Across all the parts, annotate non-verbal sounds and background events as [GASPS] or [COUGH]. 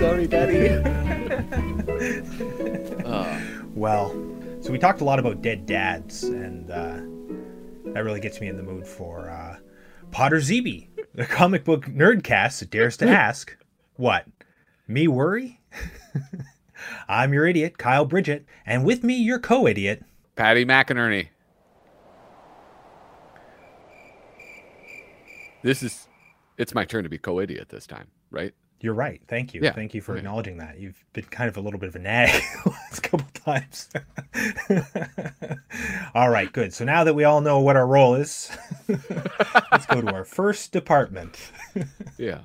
Sorry, Daddy. [LAUGHS] uh, Well, so we talked a lot about dead dads, and uh, that really gets me in the mood for uh, Podrzebie, the comic book nerdcast that dares to [LAUGHS] ask, "What? Me worry?" [LAUGHS] I'm your idiot, Kyle Bridgett, and with me, your co-idiot. Patty McInerney. This is. It's my turn to be co-idiot this time, right? You're right. Thank you. Yeah, Thank you for okay. acknowledging that. You've been kind of a little bit of a nag [LAUGHS] the last couple times. [LAUGHS] all right, good. So now that we all know what our role is, [LAUGHS] let's go to our first department. Yeah.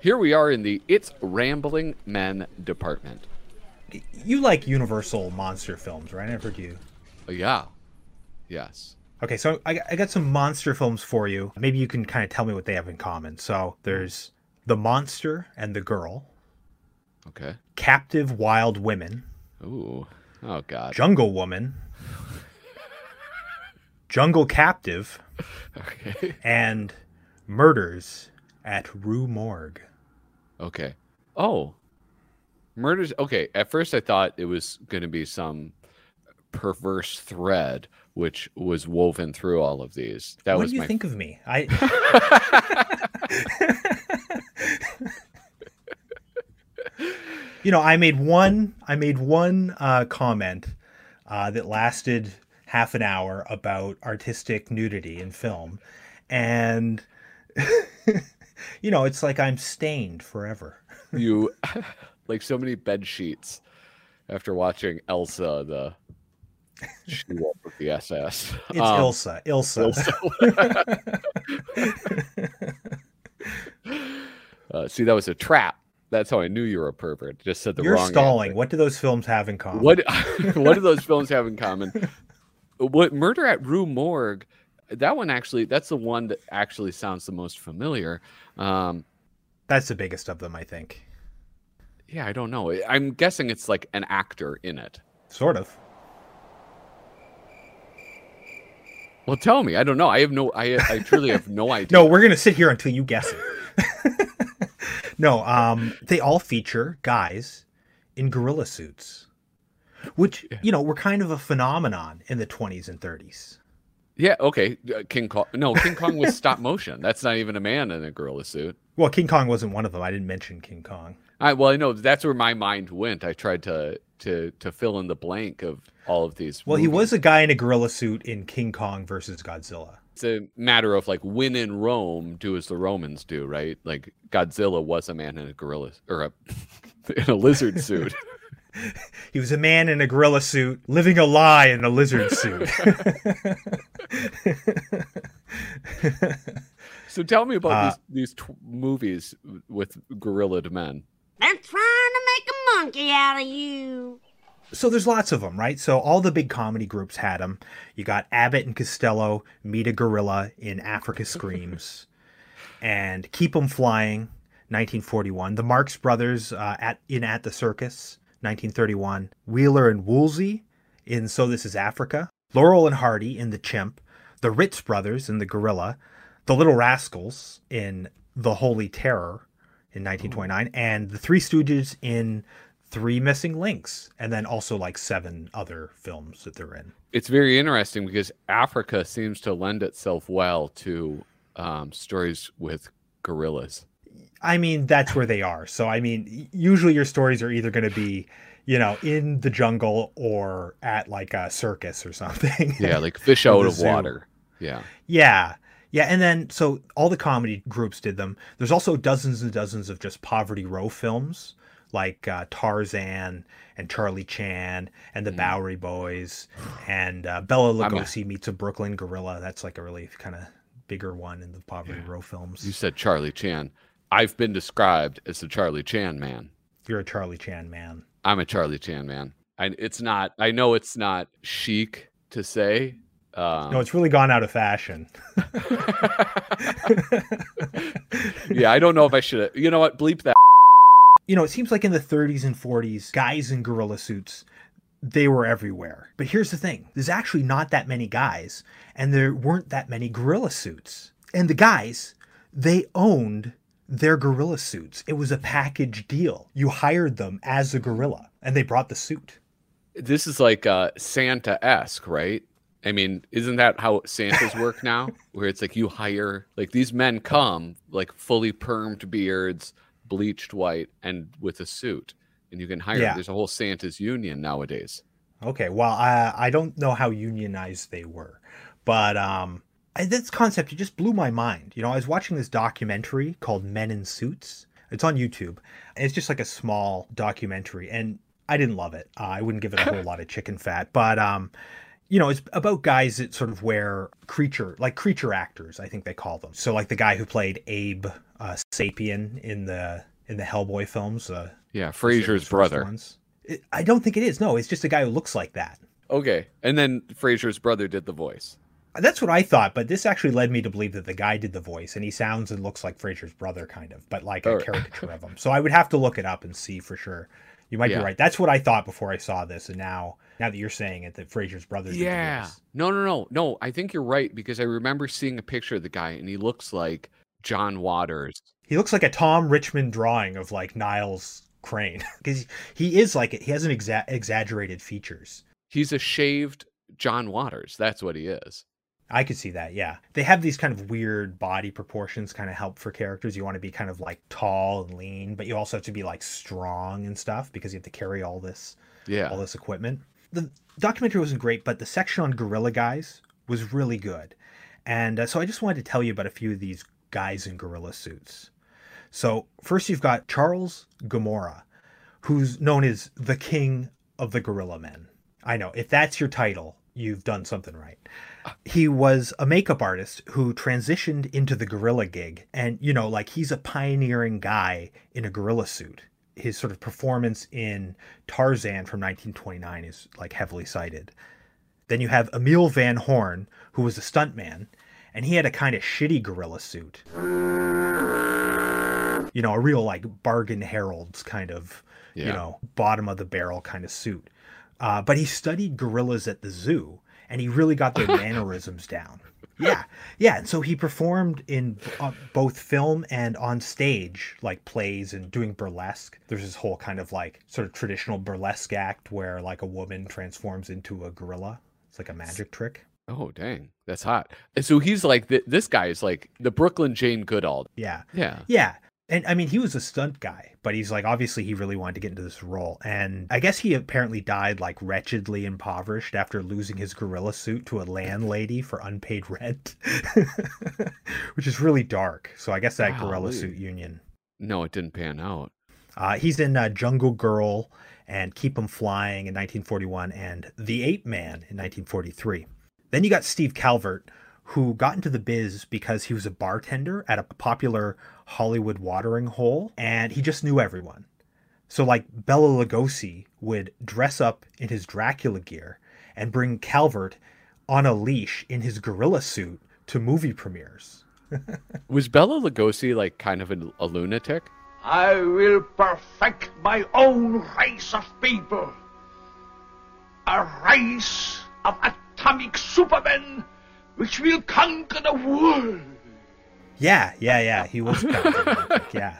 Here we are in the It's Rambling Men department. You like Universal monster films, right? I've heard you. Yeah. Yes. Okay, so I, I got some monster films for you. Maybe you can kind of tell me what they have in common. So there's The Monster and the Girl, Okay. Captive Wild Women, Ooh. Oh God. Jungle Woman, Jungle Captive, Okay. [LAUGHS] and Murders at Rue Morgue. Okay. Oh. Murders. Okay. At first, I thought it was going to be some perverse thread which was woven through all of these. That what was do you my. think of me? I [LAUGHS] You know, I made one I made one uh, comment uh, that lasted half an hour about artistic nudity in film and [LAUGHS] you know, it's like I'm stained forever. you [LAUGHS] like so many bed sheets after watching Elsa, the she wolf of the SS. [LAUGHS] It's Um, Ilsa. Ilsa. [LAUGHS] [LAUGHS] uh, see, that was a trap. That's how I knew you were a pervert. Just said the You're wrong. stalling. answer. What do those films have in common? What what do those films have in common? What Murder at Rue Morgue? That one actually. That's the one that actually sounds the most familiar. Um, That's the biggest of them, I think. yeah, I don't know. I'm guessing it's like an actor in it. Sort of. Well, tell me. I don't know. I have no. I I truly have no [LAUGHS] idea. No, we're gonna sit here until you guess it. [LAUGHS] no, um, they all feature guys in gorilla suits, which you know were kind of a phenomenon in the 20s and 30s. Yeah. Okay. uh, King Kong. No, King Kong was [LAUGHS] stop motion. That's not even a man in a gorilla suit. Well, King Kong wasn't one of them. I didn't mention King Kong. I well, I know that's where my mind went. I tried to to to fill in the blank of all of these. Well, he was a guy in a gorilla suit in King Kong versus Godzilla. It's a matter of like when in Rome, do as the Romans do, right? Like Godzilla was a man in a gorilla or a [LAUGHS] in a lizard suit. [LAUGHS] [LAUGHS] He was a man in a gorilla suit living a lie in a lizard suit. so tell me about Uh, these these movies with gorillaed men. They're trying to make a monkey out of you. so there's lots of them, right? So all the big comedy groups had them. You got Abbott and Costello meet a gorilla in Africa Screams, [LAUGHS] and Keep 'em Flying, 1941. The Marx Brothers uh, at in At the Circus, 1931. Wheeler and Woolsey in So This Is Africa. Laurel and Hardy in The Chimp. The Ritz Brothers in The Gorilla. The Little Rascals in The Holy Terror in 1929, and The Three Stooges in Three Missing Links, and then also like seven other films that they're in. It's very interesting because Africa seems to lend itself well to um, stories with gorillas. I mean, that's where they are. So, I mean, usually your stories are either going to be, you know, in the jungle or at like a circus or something. Yeah, like [LAUGHS] fish out of water. Yeah. Yeah. Yeah. And then, so all the comedy groups did them. There's also dozens and dozens of just Poverty Row films like uh, Tarzan and Charlie Chan and the Mm. Bowery Boys and uh, Bela I'm a- Lugosi meets a Brooklyn Gorilla. That's like a really kind of bigger one in the Poverty Yeah. Row films. You said Charlie Chan. I've been described as the Charlie Chan man. You're a Charlie Chan man. I'm a Charlie Chan man. I, it's not. I know it's not chic to say. Um, No, it's really gone out of fashion. [LAUGHS] yeah, I don't know if I should. You know what? Bleep that. you know, it seems like in the 30s and 40s, guys in gorilla suits, they were everywhere. But here's the thing there's actually not that many guys, and there weren't that many gorilla suits. And the guys, they owned their gorilla suits. It was a package deal. You hired them as a gorilla, and they brought the suit. This is like uh, Santa esque, right? I mean, isn't that how Santas work now? [LAUGHS] Where it's like you hire, like these men come, like fully permed beards, bleached white, and with a suit, and you can hire. Yeah. There's a whole Santa's union nowadays. Okay, well, I I don't know how unionized they were, but um, I, this concept it just blew my mind. You know, I was watching this documentary called Men in Suits. It's on YouTube. And it's just like a small documentary, and I didn't love it. Uh, I wouldn't give it a whole [LAUGHS] lot of chicken fat, but um, you know, it's about guys that sort of wear creature, like creature actors, I think they call them. So, like the guy who played Abe uh, Sapien in the in the Hellboy films. Uh, Yeah, the Frasier's brother. ones. It, I don't think it is. No, it's just a guy who looks like that. Okay, and then Frasier's brother did the voice. That's what I thought, but this actually led me to believe that the guy did the voice, and he sounds and looks like Frasier's brother, kind of, but like a Alright. caricature of him. So I would have to look it up and see for sure. You might Yeah. be right. That's what I thought before I saw this, and now, now that you're saying it, that Frasier's brother. Yeah. No, no, no, no. I think you're right because I remember seeing a picture of the guy, and he looks like John Waters. He looks like a Tom Richmond drawing of like Niles Crane [LAUGHS] because he is like it. He has an exa- exaggerated features. He's a shaved John Waters. That's what he is. I could see that, yeah. They have these kind of weird body proportions kind of help for characters. You want to be kind of like tall and lean, but you also have to be like strong and stuff because you have to carry all this yeah. all this equipment. The documentary wasn't great, but the section on Gorilla Guys was really good. And uh, so I just wanted to tell you about a few of these guys in gorilla suits. So, first you've got Charles Gemora, who's known as the king of the gorilla men. I know, if that's your title, you've done something right. He was a makeup artist who transitioned into the gorilla gig. And, you know, like he's a pioneering guy in a gorilla suit. His sort of performance in Tarzan from 1929 is like heavily cited. Then you have Emil Van Horn, who was a stuntman, and he had a kind of shitty gorilla suit. You know, a real like bargain herald's kind of, you know, bottom of the barrel kind of suit. Uh, but he studied gorillas at the zoo, and he really got their [LAUGHS] mannerisms down. Yeah, yeah. And so he performed in uh, both film and on stage, like plays and doing burlesque. There's this whole kind of like sort of traditional burlesque act where like a woman transforms into a gorilla. It's like a magic trick. Oh, dang. That's hot. And So he's like, th- this guy is like the Brooklyn Jane Goodall. Yeah, Yeah. yeah. And I mean, he was a stunt guy, but he's like, obviously, he really wanted to get into this role. And I guess he apparently died like wretchedly impoverished after losing his gorilla suit to a landlady for unpaid rent, [LAUGHS] which is really dark. So I guess that gorilla Golly. suit union. No, it didn't pan out. Uh, he's in uh, Jungle Girl and Keep 'em Flying in 1941 and The Ape Man in 1943. Then you got Steve Calvert, who got into the biz because he was a bartender at a popular Hollywood watering hole and he just knew everyone. So, like, Bela Lugosi would dress up in his Dracula gear and bring Calvert on a leash in his gorilla suit to movie premieres. [LAUGHS] Was Bela Lugosi like kind of a, a lunatic? I will perfect my own race of people. A race of atomic supermen which will conquer the world. Yeah, yeah, yeah. He was kind of a lunatic, yeah.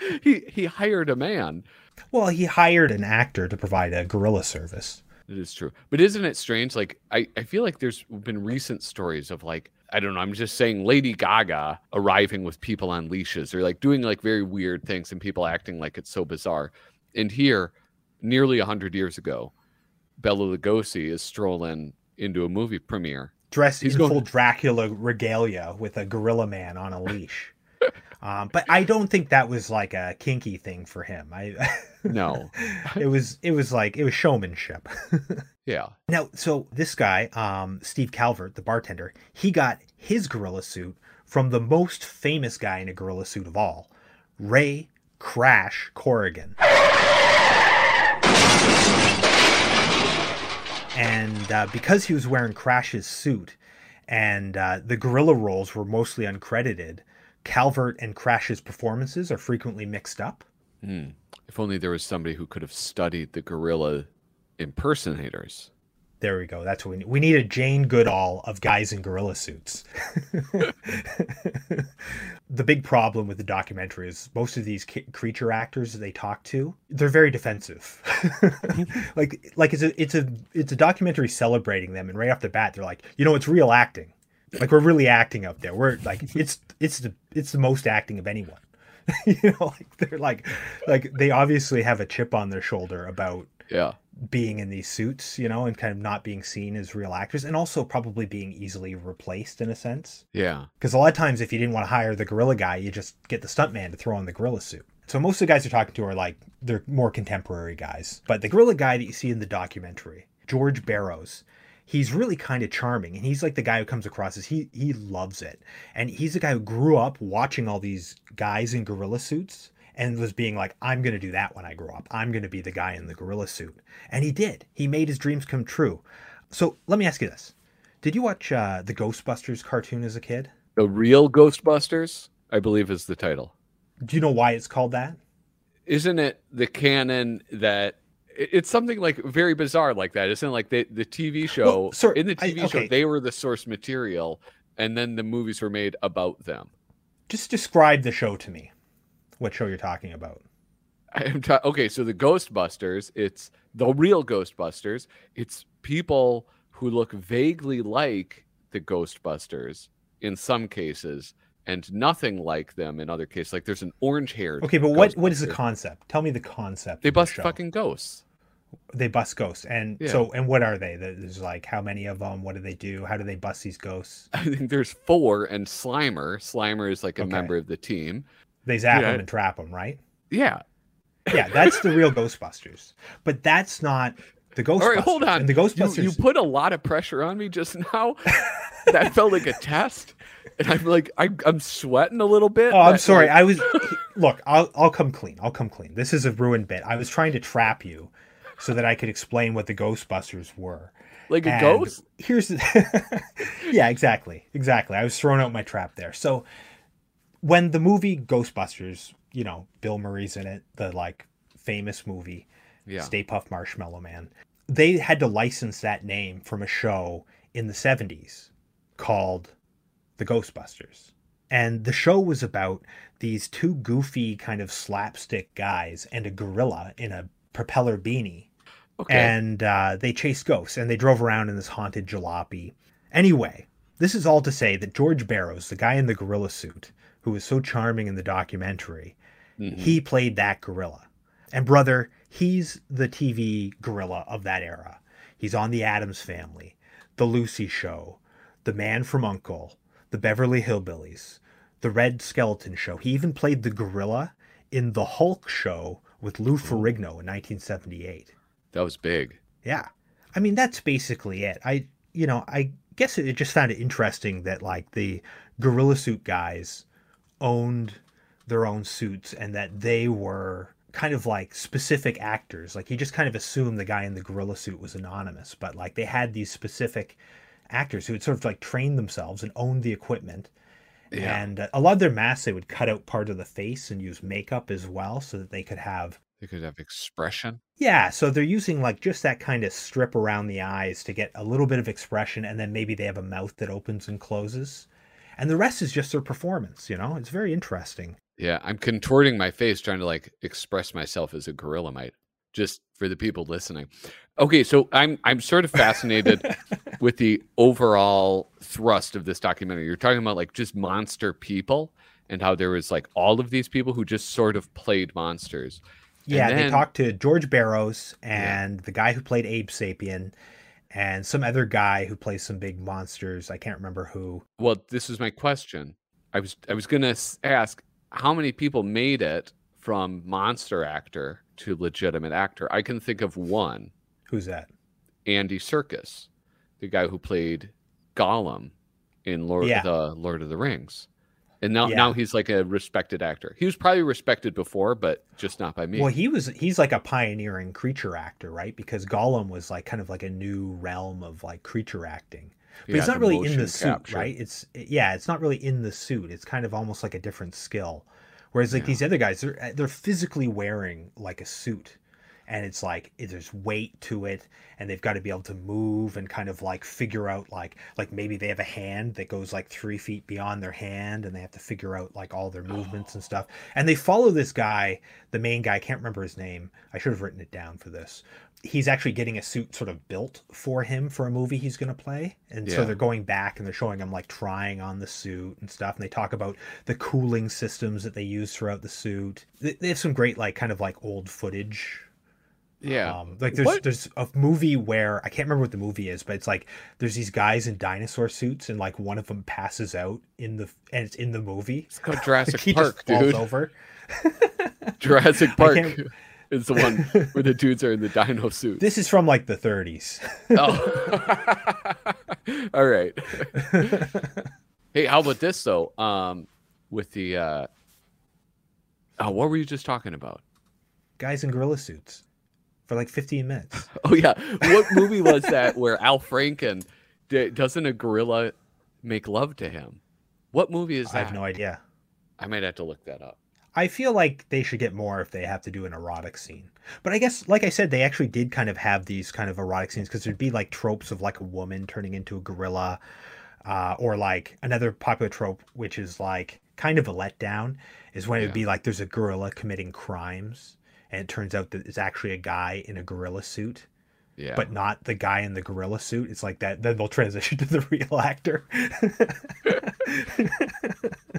[LAUGHS] he he hired a man. Well, he hired an actor to provide a gorilla service. It is true. But isn't it strange? Like I, I feel like there's been recent stories of like, I don't know, I'm just saying Lady Gaga arriving with people on leashes or like doing like very weird things and people acting like it's so bizarre. And here, nearly a hundred years ago, Bela Lugosi is strolling into a movie premiere. Dressed He's in going- full Dracula regalia with a gorilla man on a leash. [LAUGHS] um, but I don't think that was like a kinky thing for him. I [LAUGHS] No. it was it was like it was showmanship. [LAUGHS] Yeah. now, so this guy, um, Steve Calvert, the bartender, he got his gorilla suit from the most famous guy in a gorilla suit of all, Ray Crash Corrigan. And uh, because he was wearing Crash's suit and uh, the gorilla roles were mostly uncredited, Calvert and Crash's performances are frequently mixed up. Hmm. If only there was somebody who could have studied the gorilla impersonators. There we go. That's what we need. We need a Jane Goodall of guys in gorilla suits. [LAUGHS] the big problem with the documentary is most of these ki- creature actors that they talk to, they're very defensive. [LAUGHS] like like it's a it's a it's a documentary celebrating them and right off the bat they're like, "You know, it's real acting." Like we're really acting up there. We're like [LAUGHS] it's it's the it's the most acting of anyone. you know, like they're like like they obviously have a chip on their shoulder about Yeah. Being in these suits, you know, and kind of not being seen as real actors, and also probably being easily replaced in a sense. Yeah. Because a lot of times, if you didn't want to hire the gorilla guy, you just get the stuntman to throw on the gorilla suit. So most of the guys you're talking to are like they're more contemporary guys. But the gorilla guy that you see in the documentary, George Barrows, he's really kind of charming, and he's like the guy who comes across as he he loves it, and he's the guy who grew up watching all these guys in gorilla suits and was being like, I'm going to do that when I grow up. I'm going to be the guy in the gorilla suit. And he did. He made his dreams come true. So let me ask you this Did you watch uh, the Ghostbusters cartoon as a kid? The real Ghostbusters, I believe, is the title. Do you know why it's called that? Isn't it the canon that it's something like very bizarre like that? Isn't it like the the TV show Well, sorry, in the I- TV show they were the source material, and then the movies were made about them. Just describe the show to me. What show you're talking about? I'm ta- okay, so the Ghostbusters, it's the real Ghostbusters. It's people who look vaguely like the Ghostbusters in some cases, and nothing like them in other cases. Like there's an orange-haired. Okay, but what what is the concept? Tell me the concept. They of the bust fucking ghosts. They bust ghosts, and Yeah. so and what are they? There's like how many of them? What do they do? How do they bust these ghosts? [LAUGHS] I think there's four, and Slimer. Slimer is like a Okay. member of the team. They zap Yeah. them and trap them, right? Yeah. Yeah, that's the real Ghostbusters. But that's not the Ghostbusters. All right, hold on. And the You- Ghostbusters. You, put a lot of pressure on me just now. [LAUGHS] that felt like a test, and I'm like, I'm, I'm sweating a little bit. Oh, I'm sorry. like, I was [LAUGHS] look. I'll I'll come clean. I'll come clean. This is a ruined bit. I was trying to trap you, so that I could explain what the Ghostbusters were. like a And ghost. Here's the [LAUGHS] yeah, exactly, exactly. I was throwing out my trap there. So when the movie Ghostbusters, you know, Bill Murray's in it, the like famous movie, Yeah. Stay Puft Marshmallow Man. They had to license that name from a show in the 70s called The Ghostbusters. And the show was about these two goofy kind of slapstick guys and a gorilla in a propeller beanie Okay. and uh, they chased ghosts and they drove around in this haunted jalopy. Anyway, this is all to say that George Barrows, the guy in the gorilla suit, who was so charming in the documentary, Mhm. he played that gorilla. And brother, he's the TV gorilla of that era. He's on The Addams Family, The Lucy Show, The Man from Uncle, The Beverly Hillbillies, The Red Skelton Show. He even played the gorilla in The Hulk Show with Lou Ferrigno in 1978. that was big. Yeah. I mean, that's basically it. I, you know, I guess it just found it interesting that like the gorilla suit guys owned their own suits and that they were kind of like specific actors. Like you just kind of assume the guy in the gorilla suit was anonymous, but like they had these specific actors who had sort of like trained themselves and owned the equipment. Yeah. And uh, a lot of their masks, they would cut out part of the face and use makeup as well so that they could have They could have expression. yeah, so they're using like just that kind of strip around the eyes to get a little bit of expression, and then maybe they have a mouth that opens and closes. And the rest is just their performance, you know? It's very interesting. Yeah, I'm contorting my face trying to like express myself as a gorilla might, just for the people listening. Okay, so I'm I'm sort of fascinated [LAUGHS] with the overall thrust of this documentary. You're talking about like just monster people and how there was like all of these people who just sort of played monsters. Yeah, they talked to George Barrows and the guy who played Abe Sapien and some other guy who plays some big monsters. I can't remember who. Well, this is my question. I was I was gonna ask how many people made it from monster actor to legitimate actor. I can think of one, Who's that? Andy Serkis, the guy who played Gollum in Lord Yeah. the Lord of the Rings, and now Yeah. now he's like a respected actor. He was probably respected before, but just not by me. Well, he was he's like a pioneering creature actor, right? Because Gollum was like kind of like a new realm of like creature acting. But Yeah, it's not really in the suit, capture. right? It's yeah, it's not really in the suit. It's kind of almost like a different skill. Whereas like Yeah. these other guys, they're they're physically wearing like a suit, and it's like there's weight to it and they've got to be able to move and kind of like figure out like like maybe they have a hand that goes like three feet beyond their hand and they have to figure out like all their movements and stuff. And they follow this guy the main guy i can't remember his name. I should have written it down for this. He's actually getting a suit sort of built for him for a movie he's going to play and so they're going back and they're showing him like trying on the suit and stuff and they talk about the cooling systems that they use throughout the suit. They they have some great like kind of like old footage Yeah. um, like there's What- there's a movie where I can't remember what the movie is, but it's like there's these guys in dinosaur suits and like one of them passes out in the and it's in the movie. It's called Jurassic [LAUGHS] he Park, just falls dude. over. [LAUGHS] Jurassic Park [LAUGHS] is the one where the dudes are in the dino suit. This is from like the 30s. Oh. All right. hey, how about this though? Um, with the uh, oh, what were you just talking about? guys in gorilla suits for like 15 minutes. [LAUGHS] Oh yeah, what movie was that [LAUGHS] where Al Franken d- doesn't a gorilla make love to him? What movie is that? I have no idea. I might have to look that up. I feel like they should get more if they have to do an erotic scene. But I guess, like I said, they actually did kind of have these kind of erotic scenes because there'd be like tropes of like a woman turning into a gorilla, uh, or like another popular trope, which is like kind of a letdown, is when it'd be like there's a gorilla committing crimes, and it turns out that it's actually a guy in a gorilla suit, Yeah, but not the guy in the gorilla suit. It's like that. Then they'll transition [LAUGHS] to the real actor. [LAUGHS]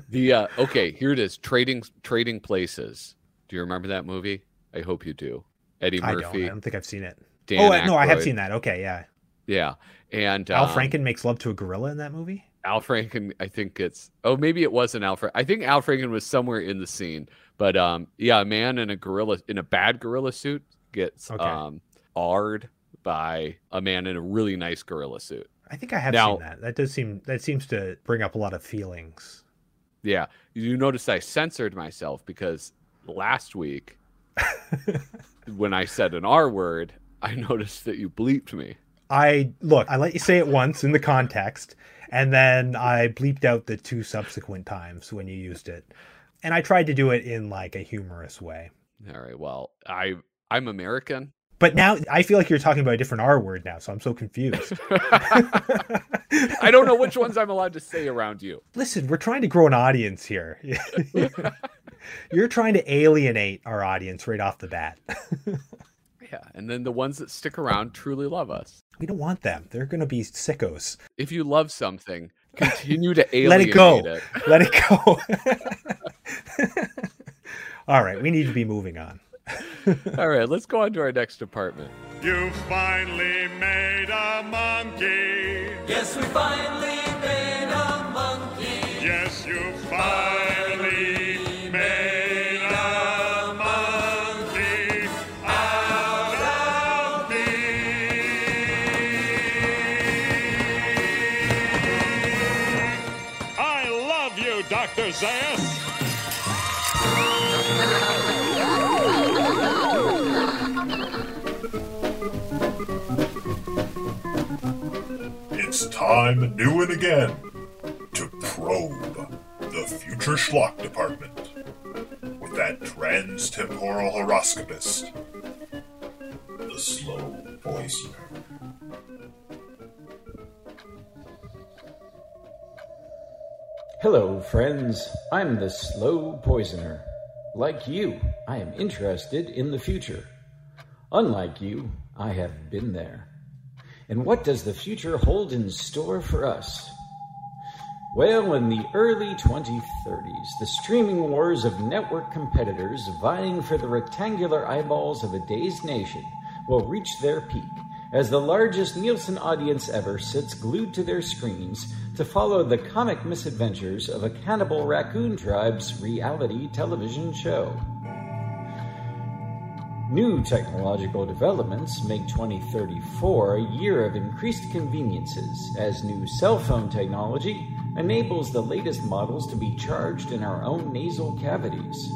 the uh, okay, here it is. Trading Trading Places. Do you remember that movie? I hope you do. Eddie I don't. Murphy. I don't think I've seen it. Dan oh uh, no, I have seen that. Okay, yeah. Yeah, and Al um, Franken makes love to a gorilla in that movie. Al Franken, I think it's oh maybe it wasn't Al Franken. I think Al Franken was somewhere in the scene, but um yeah, a man in a gorilla in a bad gorilla suit gets Okay. um r'd by a man in a really nice gorilla suit. I think I have Now- seen that. That does seem that seems to bring up a lot of feelings. Yeah, you notice I censored myself because last week [LAUGHS] when I said an R word, I noticed that you bleeped me. I look, I let you say it once in the context, and then I bleeped out the two subsequent times when you used it. And I tried to do it in like a humorous way. All right, well, I I'm American. But now I feel like you're talking about a different R word now, so I'm so confused. [LAUGHS] I don't know which ones I'm allowed to say around you. Listen, we're trying to grow an audience here. [LAUGHS] you're trying to alienate our audience right off the bat. [LAUGHS] Yeah, and then the ones that stick around truly love us. We don't want them. They're going to be sickos. If you love something, continue to alienate [LAUGHS] Let it go. it. [LAUGHS] Let it go. [LAUGHS] All right, we need to be moving on. All right, let's go on to our next department. You finally made a monkey. Yes, we finally made a monkey. Yes, you finally It's time new and again to probe the future schlock department with that trans-temporal horoscopist, the slow poisoner. Hello, friends. I'm the Slow Poisoner. Like you, I am interested in the future. Unlike you, I have been there. And what does the future hold in store for us? Well, in the early 2030s, the streaming wars of network competitors vying for the rectangular eyeballs of a dazed nation will reach their peak as the largest Nielsen audience ever sits glued to their screens to follow the comic misadventures of a cannibal raccoon tribe's reality television show. New technological developments make 2034 a year of increased conveniences as new cell phone technology enables the latest models to be charged in our own nasal cavities.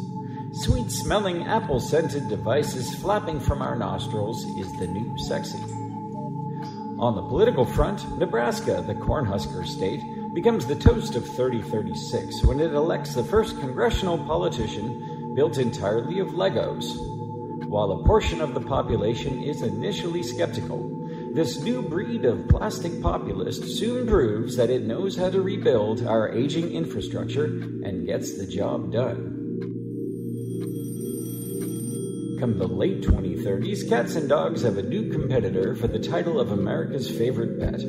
Sweet smelling apple scented devices flapping from our nostrils is the new sexy. On the political front, Nebraska, the Cornhusker state, becomes the toast of 3036 when it elects the first congressional politician built entirely of Legos. While a portion of the population is initially skeptical. This new breed of plastic populist soon proves that it knows how to rebuild our aging infrastructure and gets the job done. Come the late 2030s, cats and dogs have a new competitor for the title of America's favorite pet.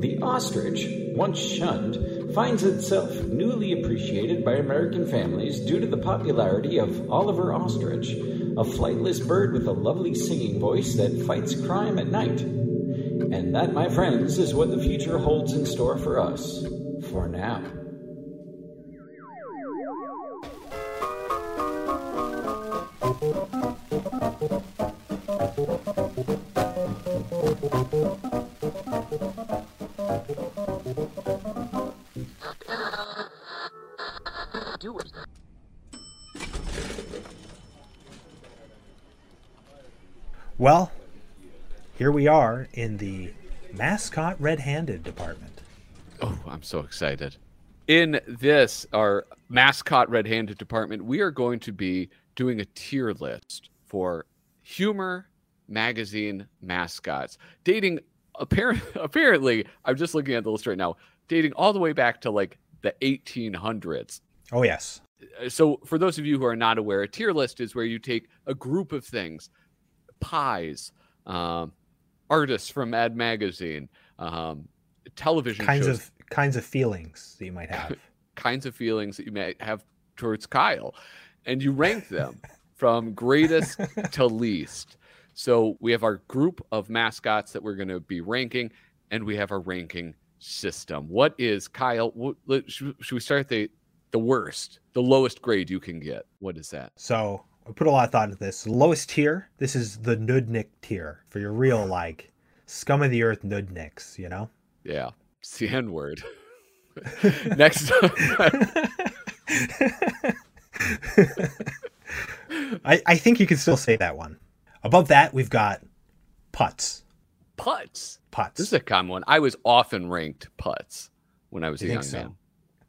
The ostrich, once shunned, finds itself newly appreciated by American families due to the popularity of Oliver Ostrich, a flightless bird with a lovely singing voice that fights crime at night. And that, my friends, is what the future holds in store for us. For now. Well, here we are in the mascot red-handed department. Oh, I'm so excited. In this, our mascot red handed department, we are going to be doing a tier list for humor magazine mascots, dating apparent, [LAUGHS] apparently, I'm just looking at the list right now, dating all the way back to like the 1800s. Oh yes. So, for those of you who are not aware, a tier list is where you take a group of things pies, um, artists from Mad Magazine, um, television Kinds shows, of kinds of feelings that you might have. [LAUGHS] kinds of feelings that you may have towards Kyle, and you rank them [LAUGHS] from greatest to least. So we have our group of mascots that we're going to be ranking, and we have our ranking system. What is Kyle? What, should, we start at the the worst, the lowest grade you can get? What is that? So I put a lot of thought into this. Lowest tier, this is the Nudnik tier for your real [SIGHS] like scum of the earth Nudniks, you know? Yeah, it's the N word. [LAUGHS] Next, [LAUGHS] I, I think you can still say that one. Above that, we've got putz. putz. Putz. This is a common one. I was often ranked putz when I was a You young so? man.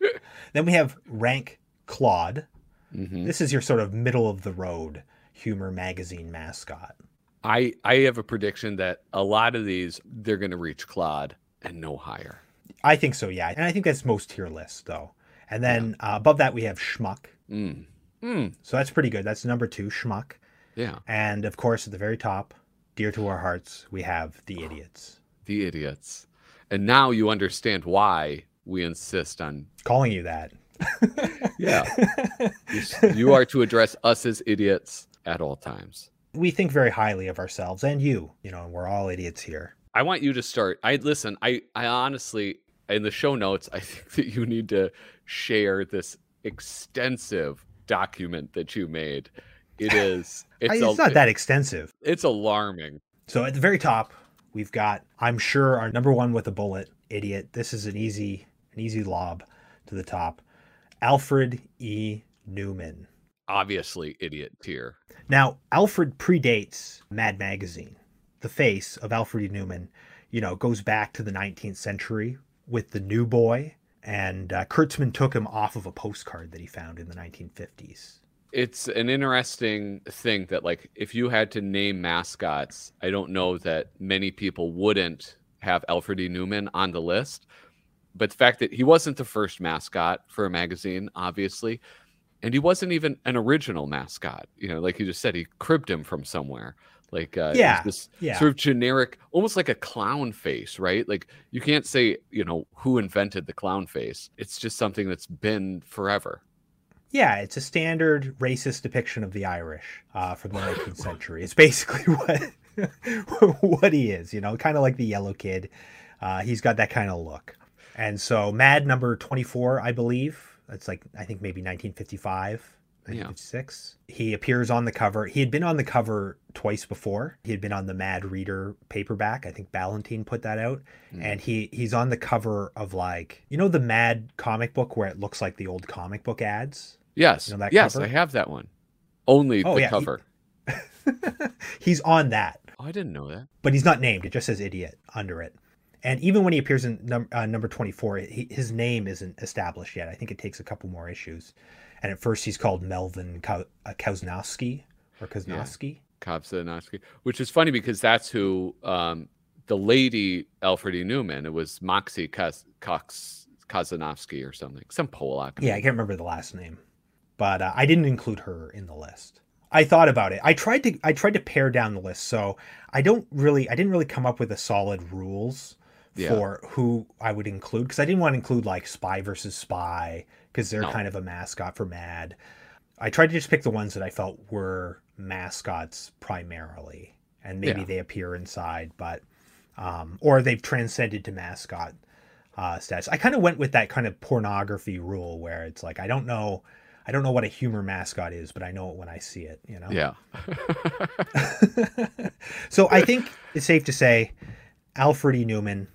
[LAUGHS] Then we have rank Claude. Mhm. This is your sort of middle of the road humor magazine mascot. I I have a prediction that a lot of these they're going to reach Claude and no higher. I think so, yeah. And I think that's most tier list, though. And then uh, above that, we have Schmuck. Mm. Mm. So that's pretty good. That's number two, Schmuck. Yeah, And of course, at the very top, dear to our hearts, we have the [SIGHS] idiots. the idiots. And now you understand why we insist on. Calling you that. [LAUGHS] Yeah, you, are to address us as idiots at all times. We think very highly of ourselves and you. You know, we're all idiots here. I want you to start. I listen. I I honestly in the show notes. I [LAUGHS] think that you need to share this extensive document that you made. It is. [LAUGHS] It's, It's, a- it's not that extensive. It's alarming. So at the very top, we've got, I'm sure, our number one with a bullet, idiot. This is an easy, an easy lob to the top. Alfred E. Neuman. Obviously, idiot tier. Now, Alfred predates Mad Magazine. The face of Alfred E. Neuman, you know, goes back to the 19th century with the New Boy, and uh, Kurtzman took him off of a postcard that he found in the 1950s. It's an interesting thing that, like, if you had to name mascots, I don't know that many people wouldn't have Alfred E. Newman on the list. But the fact that he wasn't the first mascot for a magazine, obviously, and he wasn't even an original mascot. You know, like you just said, he cribbed him from somewhere. Like, uh, Yeah, this yeah. sort of generic, almost like a clown face, right? Like, you can't say, you know, who invented the clown face. It's just something that's been forever. Yeah, it's a standard racist depiction of the Irish uh, from the 19th [LAUGHS] century. It's basically [LAUGHS] what [LAUGHS] what he is, you know, kind of like the Yellow Kid. Uh, he's got that kind of look. And so, Mad number 24, I believe, it's like I think maybe 1955, 1956. He appears on the cover. He had been on the cover twice before. He had been on the Mad Reader paperback. I think Ballantine put that out, hmm. and he he's on the cover of like you know the Mad comic book where it looks like the old comic book ads. Yes. You know that yes, cover? I have that one. Only Oh, the yeah, he- cover. [LAUGHS] He's on that, Oh, I didn't know that. but he's not named. It just says idiot under it. And even when he appears in num- uh, number 24, he, his name isn't established yet. I think it takes a couple more issues. And at first, he's called Melvin Kau- uh, Kausnowski or Kausnowski. Kobzanowski, which is funny because that's who um, the lady Alfred E. Neuman. It was Moxie Kos- Cox Kazanowski or something, some Polak. Yeah, I can't remember the last name, but uh, I didn't include her in the list. I thought about it. I tried to I tried to pare down the list, so I don't really I didn't really come up with a solid rules Yeah. for who I would include because I didn't want to include like Spy versus Spy because they're No. kind of a mascot for Mad. I tried to just pick the ones that I felt were mascots primarily, and maybe Yeah. they appear inside, but um, or they've transcended to mascot uh, status. I kind of went with that kind of pornography rule where it's like I don't know, I don't know what a humor mascot is, but I know it when I see it. You know. Yeah. [LAUGHS] so I think it's safe to say, Alfred E. Neuman,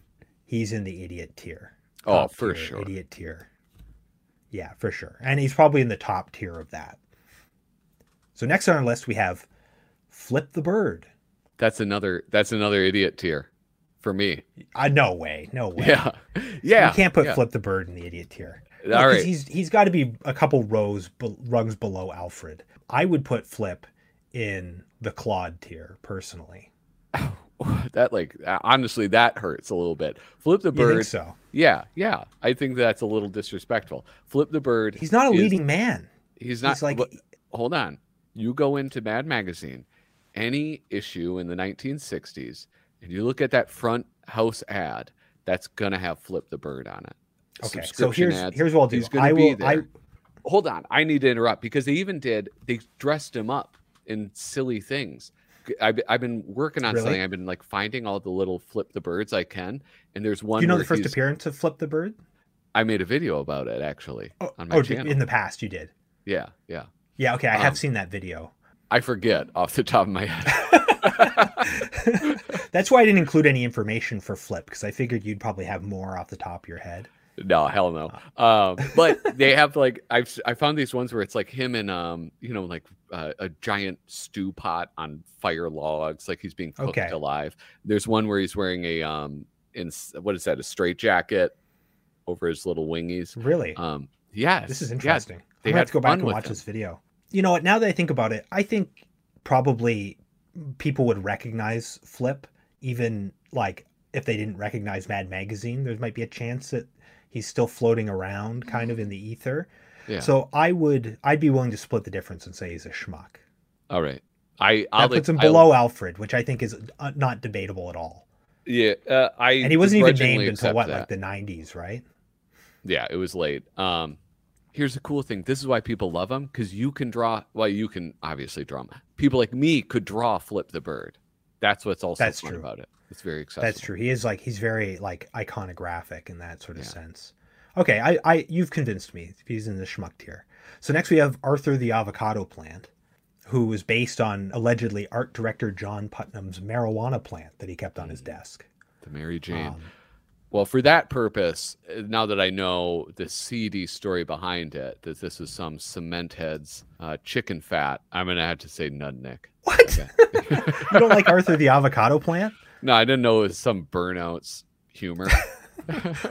he's in the idiot tier. Oh, for tier, sure. Idiot tier. Yeah, for sure. And he's probably in the top tier of that. So next on our list we have Flip the Bird. That's another. That's another idiot tier for me. Uh, no way, no way. Yeah. [LAUGHS] Yeah. you can't put yeah. Flip the Bird in the idiot tier. All No, 'cause right. he's he's got to be a couple rows be- rungs below Alfred. I would put Flip in the Claude tier personally. [LAUGHS] [LAUGHS] that like honestly that hurts a little bit. Flip the bird. so? Yeah, yeah. I think that's a little disrespectful. Flip the bird. He's not a is- leading man. He's not he's like- but hold on. You go into Mad Magazine, any issue in the 1960s, and you look at that front house ad, that's gonna have Flip the Bird on it. Okay, so here's ads, here's what I'll do. He's gonna I be will. there. I hold on i need to interrupt because they even did they dressed him up in silly things i've, I've been working on Really? something i've been like finding all the little flip the birds i can and there's one do you know the first appearance of Flip the Bird? i made a video about it actually Oh, on my oh, channel in the past you did. yeah yeah Yeah, okay, I Um, have seen that video. i forget off the top of my head [LAUGHS] That's why I didn't include any information for Flip because I figured you'd probably have more off the top of your head. No hell no um but they have like i've i found these ones where it's like him and um you know like uh, a giant stew pot on fire logs like he's being cooked Okay. alive there's one where he's wearing a um in what is that a straight jacket over his little wingies Really? um yes this is yeah, interesting. they I'm gonna have to go back and watch him. this video. You know what? Now that I think about it, I think probably people would recognize Flip, even like if they didn't recognize Mad Magazine. There might be a chance that he's still floating around, kind of in the ether. yeah So I would, I'd be willing to split the difference and say he's a schmuck. all right i I'll, That puts him I'll- below Alfred, which I think is uh, not debatable at all. yeah uh, i And he wasn't even named until what, that. like the '90s, right? Yeah, it was late. Um, here's the cool thing. This is why people love him because you can draw. Well, you can obviously draw him. People like me could draw Flip the Bird. That's what's also That's fun true. about it. It's very accessible. That's true. He is like he's very like iconographic in that sort of Yeah. sense. Okay, I, I you've convinced me. He's in the schmuck tier. So next we have Arthur the avocado plant, who was based on allegedly art director John Putnam's marijuana plant that he kept on his desk. The Mary Jane. Um, well, for that purpose, now that I know the seedy story behind it, that this is some cement heads uh, chicken fat, I'm gonna have to say Nudnik. what? [LAUGHS] you don't like Arthur the avocado plant? No, I didn't know it was some burnouts humor. [LAUGHS]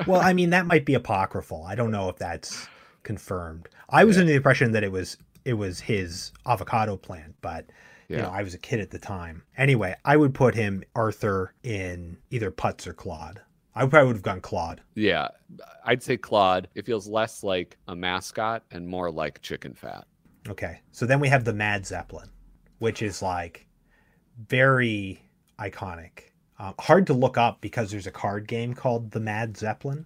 Well, I mean that might be apocryphal. I don't know if that's confirmed. I was Yeah. under the impression that it was it was his avocado plant, but you know, I was a kid at the time. Anyway, I would put him Arthur in either Putz or Claude. I probably would have gone Claude. Yeah, I'd say Claude. It feels less like a mascot and more like chicken fat. Okay. So then we have the Mad Zeppelin, which is like very iconic. Um, hard to look up because there's a card game called the Mad Zeppelin.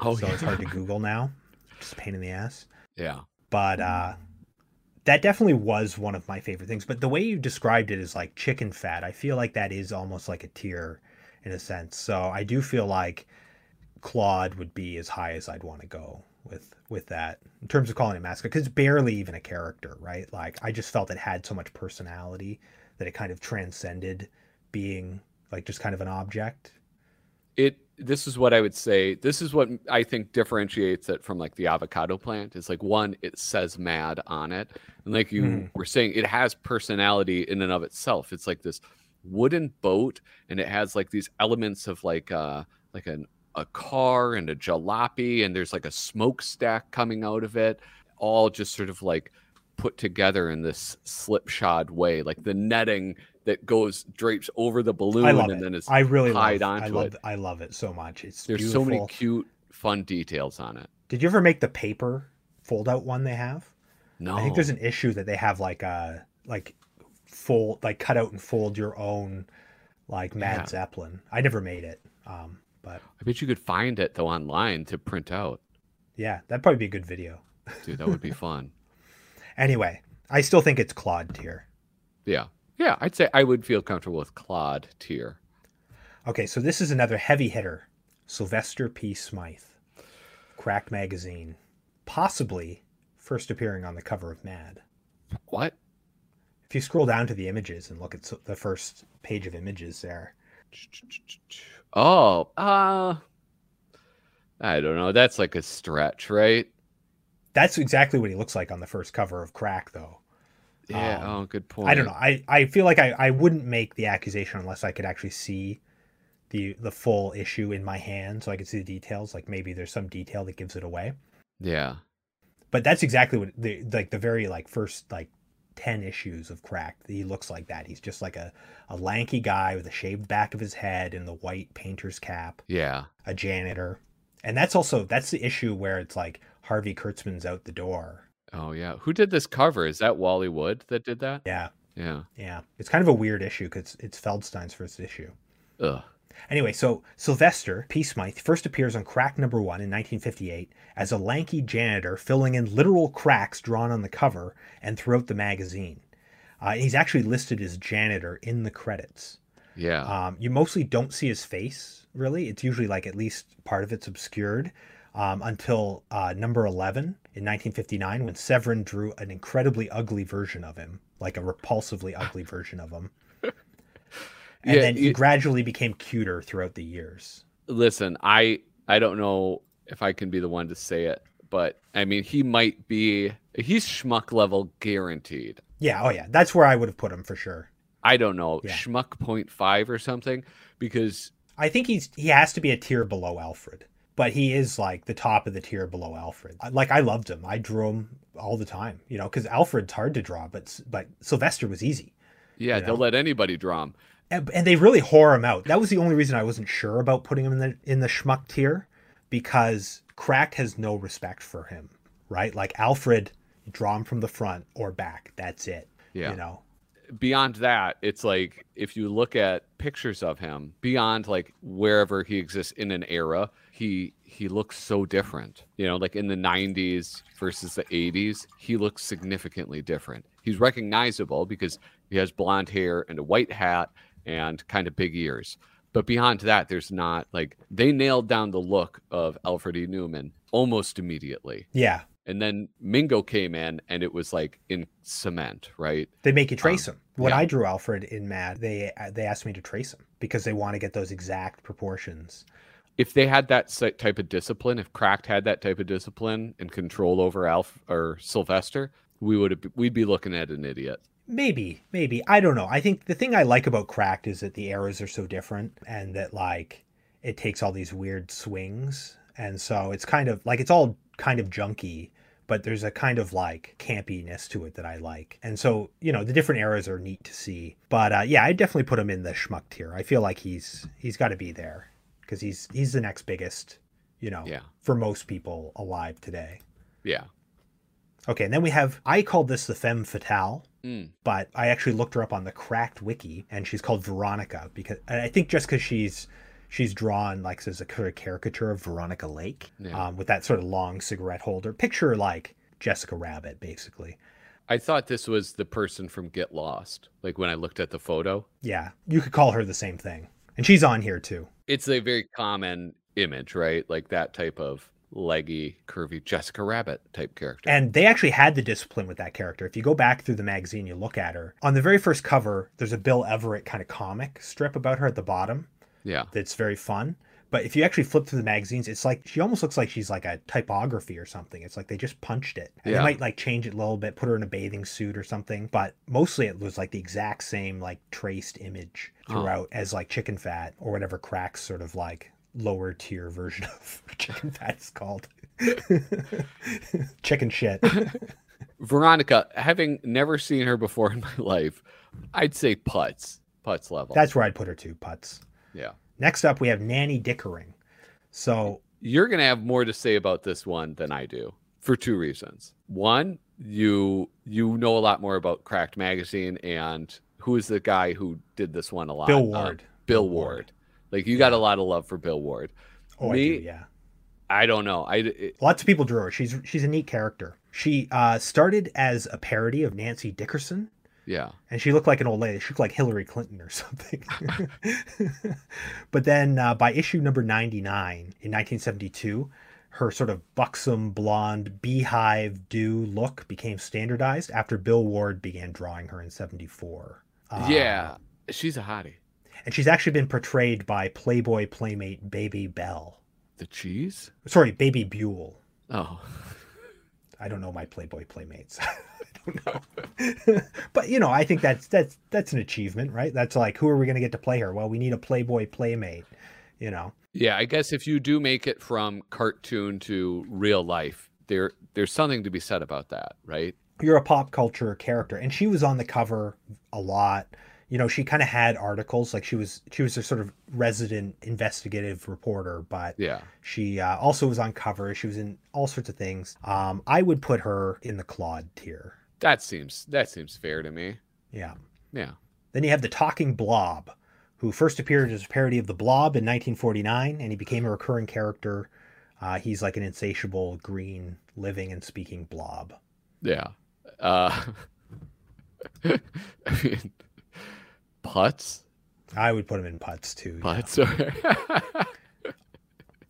Oh, so yeah. it's hard to [LAUGHS] Google now. Just a pain in the ass. Yeah. but uh that definitely was one of my favorite things but the way you described it is like chicken fat i feel like that is almost like a tier in a sense so i do feel like claude would be as high as i'd want to go with with that in terms of calling it mascot because it's barely even a character right like i just felt it had so much personality that it kind of transcended being like just kind of an object It. This is what I would say. This is what I think differentiates it from like the avocado plant. Is like one, it says "mad" on it, and like you Mhm. were saying, it has personality in and of itself. It's like this wooden boat, and it has like these elements of like uh like an a car and a jalopy, and there's like a smokestack coming out of it, all just sort of like put together in this slipshod way, like the netting that goes drapes over the balloon and it. then is I really tied love, I onto love, it. I love it so much. It's There's so many cute, fun details on it. Did you ever make the paper fold out one they have? No, I think there's an issue that they have like a like fold like cut out and fold your own like Mad Yeah. Zeppelin. I never made it. Um, but I bet you could find it though online to print out. yeah, that'd probably be a good video. Dude, that would be [LAUGHS] fun. Anyway, I still think it's Claude tier. Yeah. Yeah, I'd say I would feel comfortable with clod tier. Okay, so this is another heavy hitter. Sylvester P. Smythe, Cracked Magazine, possibly first appearing on the cover of Mad. What? If you scroll down to the images and look at the first page of images there, Oh, uh I don't know. That's like a stretch, right? that's exactly what he looks like on the first cover of Crack, though. Yeah. Um, oh, good point. I don't know. I, I feel like I, I wouldn't make the accusation unless I could actually see the the full issue in my hand, so I could see the details. Like maybe there's some detail that gives it away. Yeah. But that's exactly what the like the very like first like ten issues of Crack. He looks like that. He's just like a, a lanky guy with a shaved back of his head and the white painter's cap, Yeah. a janitor. And that's also that's the issue where it's like Harvey Kurtzman's out the door. Oh, yeah. Who did this cover? Is that Wally Wood that did that? Yeah, Yeah. yeah. It's kind of a weird issue because it's Feldstein's first issue. Ugh. Anyway, so Sylvester P. Smythe first appears on Crack number one in 1958 as a lanky janitor filling in literal cracks drawn on the cover and throughout the magazine. Uh, he's actually listed as janitor in the credits. Yeah. Um, you mostly don't see his face, really. It's usually like at least part of it's obscured um, until uh, number 11 in 1959 when Severin drew an incredibly ugly version of him, like a repulsively ugly version of him. [LAUGHS] And Yeah, then he you- gradually became cuter throughout the years. Listen, I I don't know if I can be the one to say it, but I mean, he might be he's schmuck level guaranteed. Yeah, oh yeah, that's where I would have put him for sure. I don't know, Yeah. schmuck point five or something, because I think he's he has to be a tier below Alfred, but he is like the top of the tier below Alfred. Like I loved him, I drew him all the time, you know, because Alfred's hard to draw, but but Sylvester was easy, yeah, You they'll let anybody draw him. and, and they really whore him out. That was the only reason I wasn't sure about putting him in the in the schmuck tier, because Cracked has no respect for him, right? Like Alfred, draw him from the front or back, that's it. Yeah. you know. beyond that, it's like if you look at pictures of him, beyond like wherever he exists in an era, he he looks so different. You know, like in the 90s versus the 80s, he looks significantly different. He's recognizable because he has blonde hair and a white hat and kind of big ears. But beyond that, there's not like they nailed down the look of Alfred E. Neuman almost immediately. Yeah, And then Mingo came in and it was like in cement, right? They make you trace Um, him. When yeah. I drew Alfred in Mad, they they asked me to trace him because they want to get those exact proportions. If they had that type of discipline, if Cracked had that type of discipline and control over Alf or Sylvester, we would have we'd be looking at an idiot. Maybe, maybe I don't know. I think the thing I like about Cracked is that the eras are so different, and that like it takes all these weird swings, and so it's kind of like it's all kind of junky, but there's a kind of like campiness to it that I like. And so you know the different eras are neat to see. But uh, yeah, I definitely put him in the schmuck tier. I feel like he's he's got to be there because he's he's the next biggest, you know, Yeah. for most people alive today. Yeah. Okay, and then we have I called this the femme fatale, Mm. but I actually looked her up on the Cracked wiki, and she's called Veronica because and I think just because she's she's drawn like as a sort of caricature of Veronica Lake, Yeah. um, with that sort of long cigarette holder. Picture like Jessica Rabbit, basically. I thought this was the person from Get Lost. Like when I looked at the photo, Yeah, you could call her the same thing, and she's on here too. It's a very common image, right? Like that type of leggy, curvy Jessica Rabbit type character. And they actually had the discipline with that character. If you go back through the magazine, you look at her. On the very first cover, there's a Bill Everett kind of comic strip about her at the bottom. yeah. that's very fun. But if you actually flip through the magazines, it's like she almost looks like she's like a typography or something. It's like they just punched it. And Yeah. they might like change it a little bit, put her in a bathing suit or something. But mostly it was like the exact same like traced image throughout as like chicken fat or whatever cracks sort of like lower tier version of [LAUGHS] chicken fat is called. [LAUGHS] chicken shit. [LAUGHS] Veronica, having never seen her before in my life, I'd say putz, putz level. That's where I'd put her too, putz. yeah. Next up, we have Nanny Dickering. So You're gonna have more to say about this one than I do for two reasons. One, you you know a lot more about Cracked Magazine and who is the guy who did this one a lot? Bill Uh, Ward. Bill Ward. Like you got a lot of love for Bill Ward. oh, Me- I do, yeah. I don't know. I it- Lots of people drew her. She's she's a neat character. She uh, started as a parody of Nancy Dickerson, yeah. and she looked like an old lady. She looked like Hillary Clinton or something. [LAUGHS] but then uh, by issue number 99 in 1972, her sort of buxom blonde beehive do look became standardized after Bill Ward began drawing her in 74. Uh, yeah. She's a hottie. And she's actually been portrayed by Playboy playmate Baby Bell. The cheese? Sorry, Baby Buell. Oh. I don't know my Playboy playmates. [LAUGHS] Don't know. [LAUGHS] but you know, I think that's that's that's an achievement, right? That's like who are we going to get to play her? Well, we need a Playboy playmate, you know. Yeah, I guess if you do make it from cartoon to real life, there there's something to be said about that, right? You're a pop culture character and she was on the cover a lot. You know, she kind of had articles like she was she was a sort of resident investigative reporter, but Yeah. she uh, also was on cover. She was in all sorts of things. Um, I would put her in the clod tier. That seems that seems fair to me. Yeah. Yeah. Then you have the Talking Blob, who first appeared as a parody of the Blob in 1949, and he became a recurring character. Uh, he's like an insatiable green living and speaking blob. Yeah. Uh [LAUGHS] I mean putz? I would put him in putz too. Putz are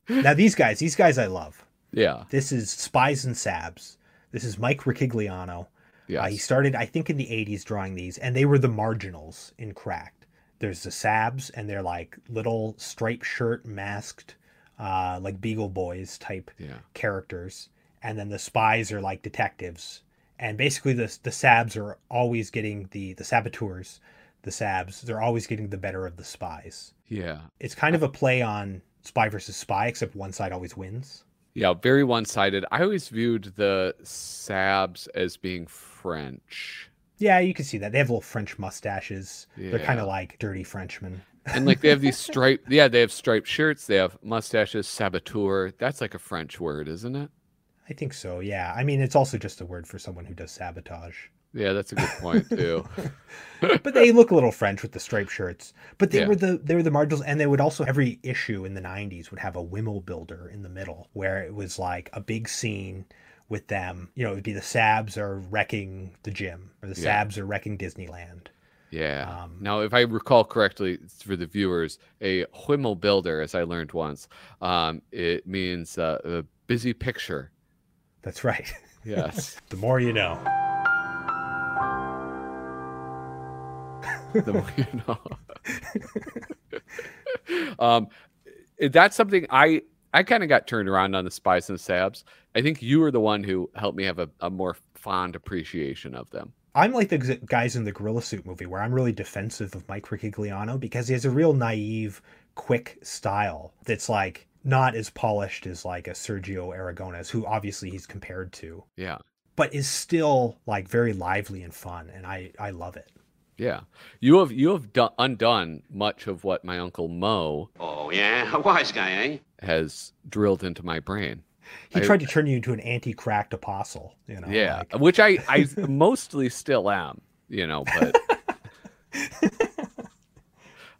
[LAUGHS] Now these guys, these guys I love. Yeah. This is Spies and Sabs. This is Mike Ricigliano. Yes. Uh, he started, I think, in the 80s drawing these, and they were the marginals in Cracked. There's the Sabs, and they're like little striped shirt, masked, uh, like Beagle Boys type yeah. characters. And then the spies are like detectives. And basically, the, the Sabs are always getting the, the saboteurs, the Sabs, they're always getting the better of the spies. Yeah. It's kind of a play on spy versus spy, except one side always wins. Yeah, very one-sided. I always viewed the Sabs as being French. Yeah, you can see that. They have little French mustaches. They're kind of like dirty Frenchmen. And like they have these [LAUGHS] striped yeah, they have striped shirts, they have mustaches, saboteur. That's like a French word, isn't it? I think so, yeah. I mean, it's also just a word for someone who does sabotage. Yeah, that's a good point too. [LAUGHS] But they look a little French with the striped shirts. But they Yeah. were the they were the marginals, and they would also every issue in the '90s would have a Wimmelbilder in the middle, where it was like a big scene with them. You know, it would be the Sabs are wrecking the gym, or the Yeah. Sabs are wrecking Disneyland. Yeah. Um, now, if I recall correctly, for the viewers, a Himmel builder, as I learned once, um, it means uh, a busy picture. That's right. Yes. [LAUGHS] the more you know. The more [LAUGHS] you know. um, that's something I I kind of got turned around on the spies and sabs. I think you were the one who helped me have a, a more fond appreciation of them. I'm like the guys in the Gorilla Suit movie where I'm really defensive of Mike Ricigliano because he has a real naive, quick style that's like not as polished as like a Sergio Aragonés, who obviously he's compared to, Yeah. but is still like very lively and fun, and I I love it. Yeah. You have you have done, undone much of what my uncle Mo Oh, yeah? [LAUGHS] A wise guy, eh? has drilled into my brain. He I- tried to turn you into an anti-cracked apostle, you know. yeah, like- which I I [LAUGHS] mostly still am, you know, but [LAUGHS]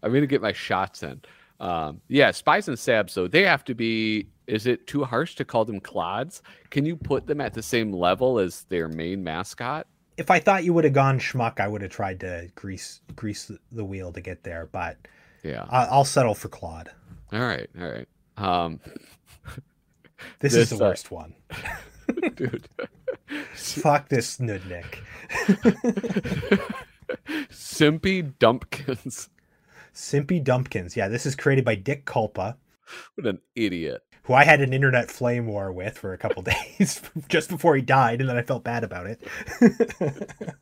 I'm gonna get my shots in. Um, yeah, spies and sabs though they have to be. Is it too harsh to call them clods? Can you put them at the same level as their main mascot? If I thought you would have gone schmuck, I would have tried to grease grease the wheel to get there, but Yeah. I- I'll settle for clod. All right. All right. Um, [LAUGHS] This, is the uh, worst one. [LAUGHS] dude. [LAUGHS] Fuck this Nudnik. Simpy Dumpkins. Simpy Dumpkins. Yeah, this is created by Dick Kulpa, What an idiot. Who I had an internet flame war with for a couple [LAUGHS] days just before he died, and then I felt bad about it. [LAUGHS]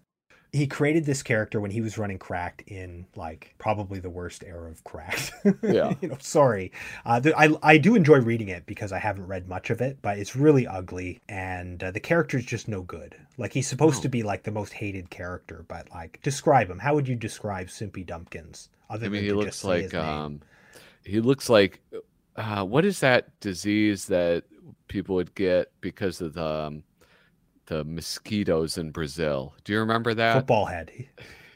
he created this character when he was running cracked in like probably the worst era of cracked. [LAUGHS] Yeah. you know sorry. Uh, the, I, I do enjoy reading it because i haven't read much of it but it's really ugly and uh, the character's just no good. Like he's supposed to be like the most hated character but like describe him. How would you describe simpy dumpkins other I mean, than he looks like um, he looks like uh, what is that disease that people would get because of the um, the mosquitoes in Brazil? Do you remember that? football head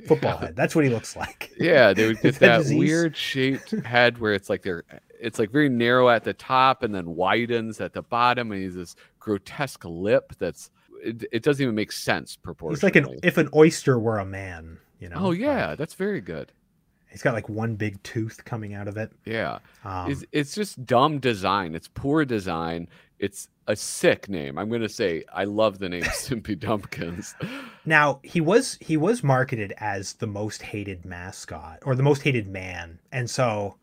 football head that's what he looks like [LAUGHS] Yeah, they would [LAUGHS] get that that weird shaped head where it's like they're it's like very narrow at the top and then widens at the bottom, and he's this grotesque lip that's it, it doesn't even make sense proportionally. he's like an if an oyster were a man you know oh yeah, that's very good. He's got like one big tooth coming out of it Yeah. um, it's, it's just dumb design. It's poor design. It's a sick name. I'm gonna say I love the name [LAUGHS] Simpy Dumpkins. Now he was he was marketed as the most hated mascot or the most hated man, and so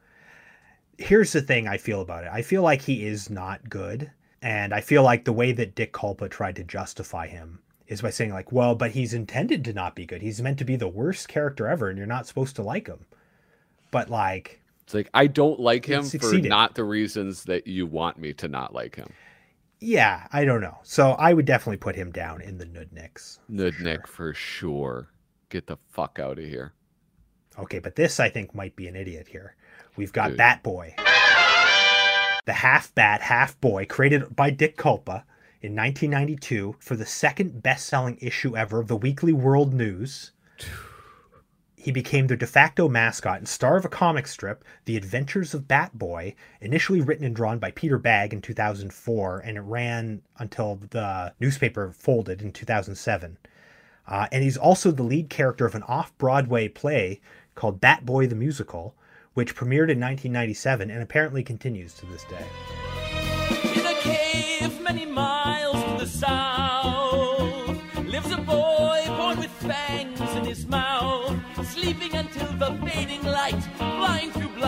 here's the thing I feel about it. I feel like he is not good, and I feel like the way that Dick Kulpa tried to justify him is by saying like, well, but he's intended to not be good. He's meant to be the worst character ever, and you're not supposed to like him. But like, It's like I don't like him for not the reasons that you want me to not like him. yeah, I don't know. So I would definitely put him down in the Nudniks. Nudnik for sure. Get the fuck out of here. Okay, but this I think might be an idiot here. We've got Dude. Bat Boy. The half bat, half boy, created by Dick Kulpa in 1992 for the second best selling issue ever of the Weekly World News. He became the de facto mascot and star of a comic strip, The Adventures of Bat Boy, initially written and drawn by Peter Bagge in 2004, and it ran until the newspaper folded in 2007. Uh, and he's also the lead character of an off Broadway play called Bat Boy the Musical, which premiered in 1997 and apparently continues to this day.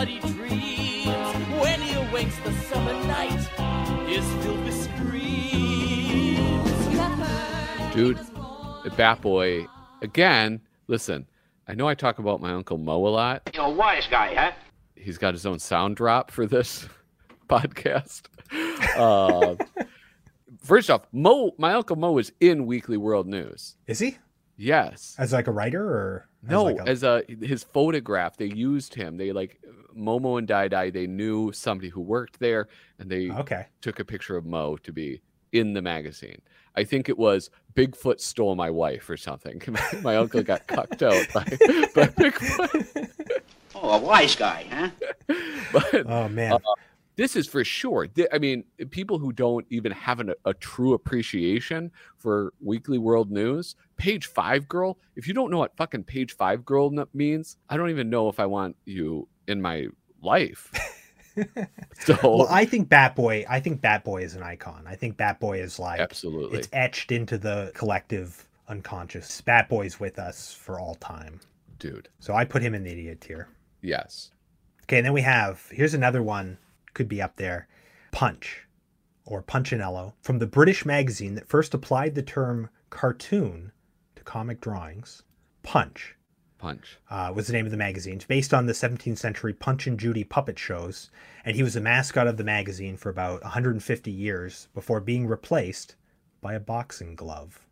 Bloody dreams. When he awakes, the summer night is filled with screams. Dude, Bat Boy, again, listen, I know I talk about my Uncle Mo a lot. You're a wise guy, huh? He's got his own sound drop for this [LAUGHS] podcast. Uh, [LAUGHS] first off, Mo, my Uncle Mo is in Weekly World News. Is he? Yes. As like a writer or as No, like a- as a his photograph, they used him. They like Momo and Dai Dai. They knew somebody who worked there, and they Okay. took a picture of Mo to be in the magazine. I think it was Bigfoot stole my wife or something. [LAUGHS] My, my uncle got cucked [LAUGHS] out by, by Bigfoot. [LAUGHS] Oh, a wise guy, huh? But Oh man. uh, this is for sure. I mean, people who don't even have an, a true appreciation for Weekly World News, Page Five Girl. If you don't know what fucking Page Five Girl means, I don't even know if I want you in my life. [LAUGHS] so well, I think Bat Boy. I think Bat Boy is an icon. I think Bat Boy is like absolutely, it's etched into the collective unconscious. Bat Boy's with us for all time. dude. So I put him in the idiot tier. Yes. Okay, and then we have here's another one could be up there. Punch or Punchinello from the British magazine that first applied the term cartoon to comic drawings. Punch Punch. uh, was the name of the magazine. It's based on the 17th century Punch and Judy puppet shows, and he was the mascot of the magazine for about 150 years before being replaced by a boxing glove.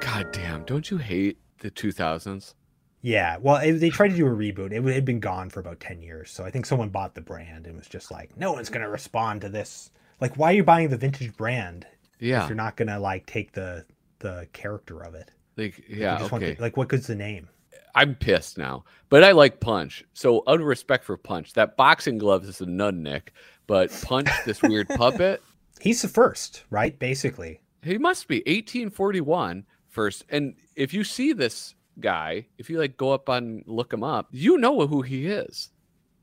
God damn! Don't you hate the 2000s? Yeah, well, it, they tried to do a reboot. It had been gone for about 10 years, so I think someone bought the brand and was just like, no one's going to respond to this. Like, why are you buying the vintage brand if Yeah. you're not going to, like, take the the character of it? Like yeah. just Okay. like, what good's the name? I'm pissed now, but I like Punch. So out of respect for Punch, that boxing gloves is a nudnik, but Punch, this weird [LAUGHS] puppet, He's the first, right? Basically. he must be 1841 first. And if you see this guy, if you like go up on look him up, you know who he is.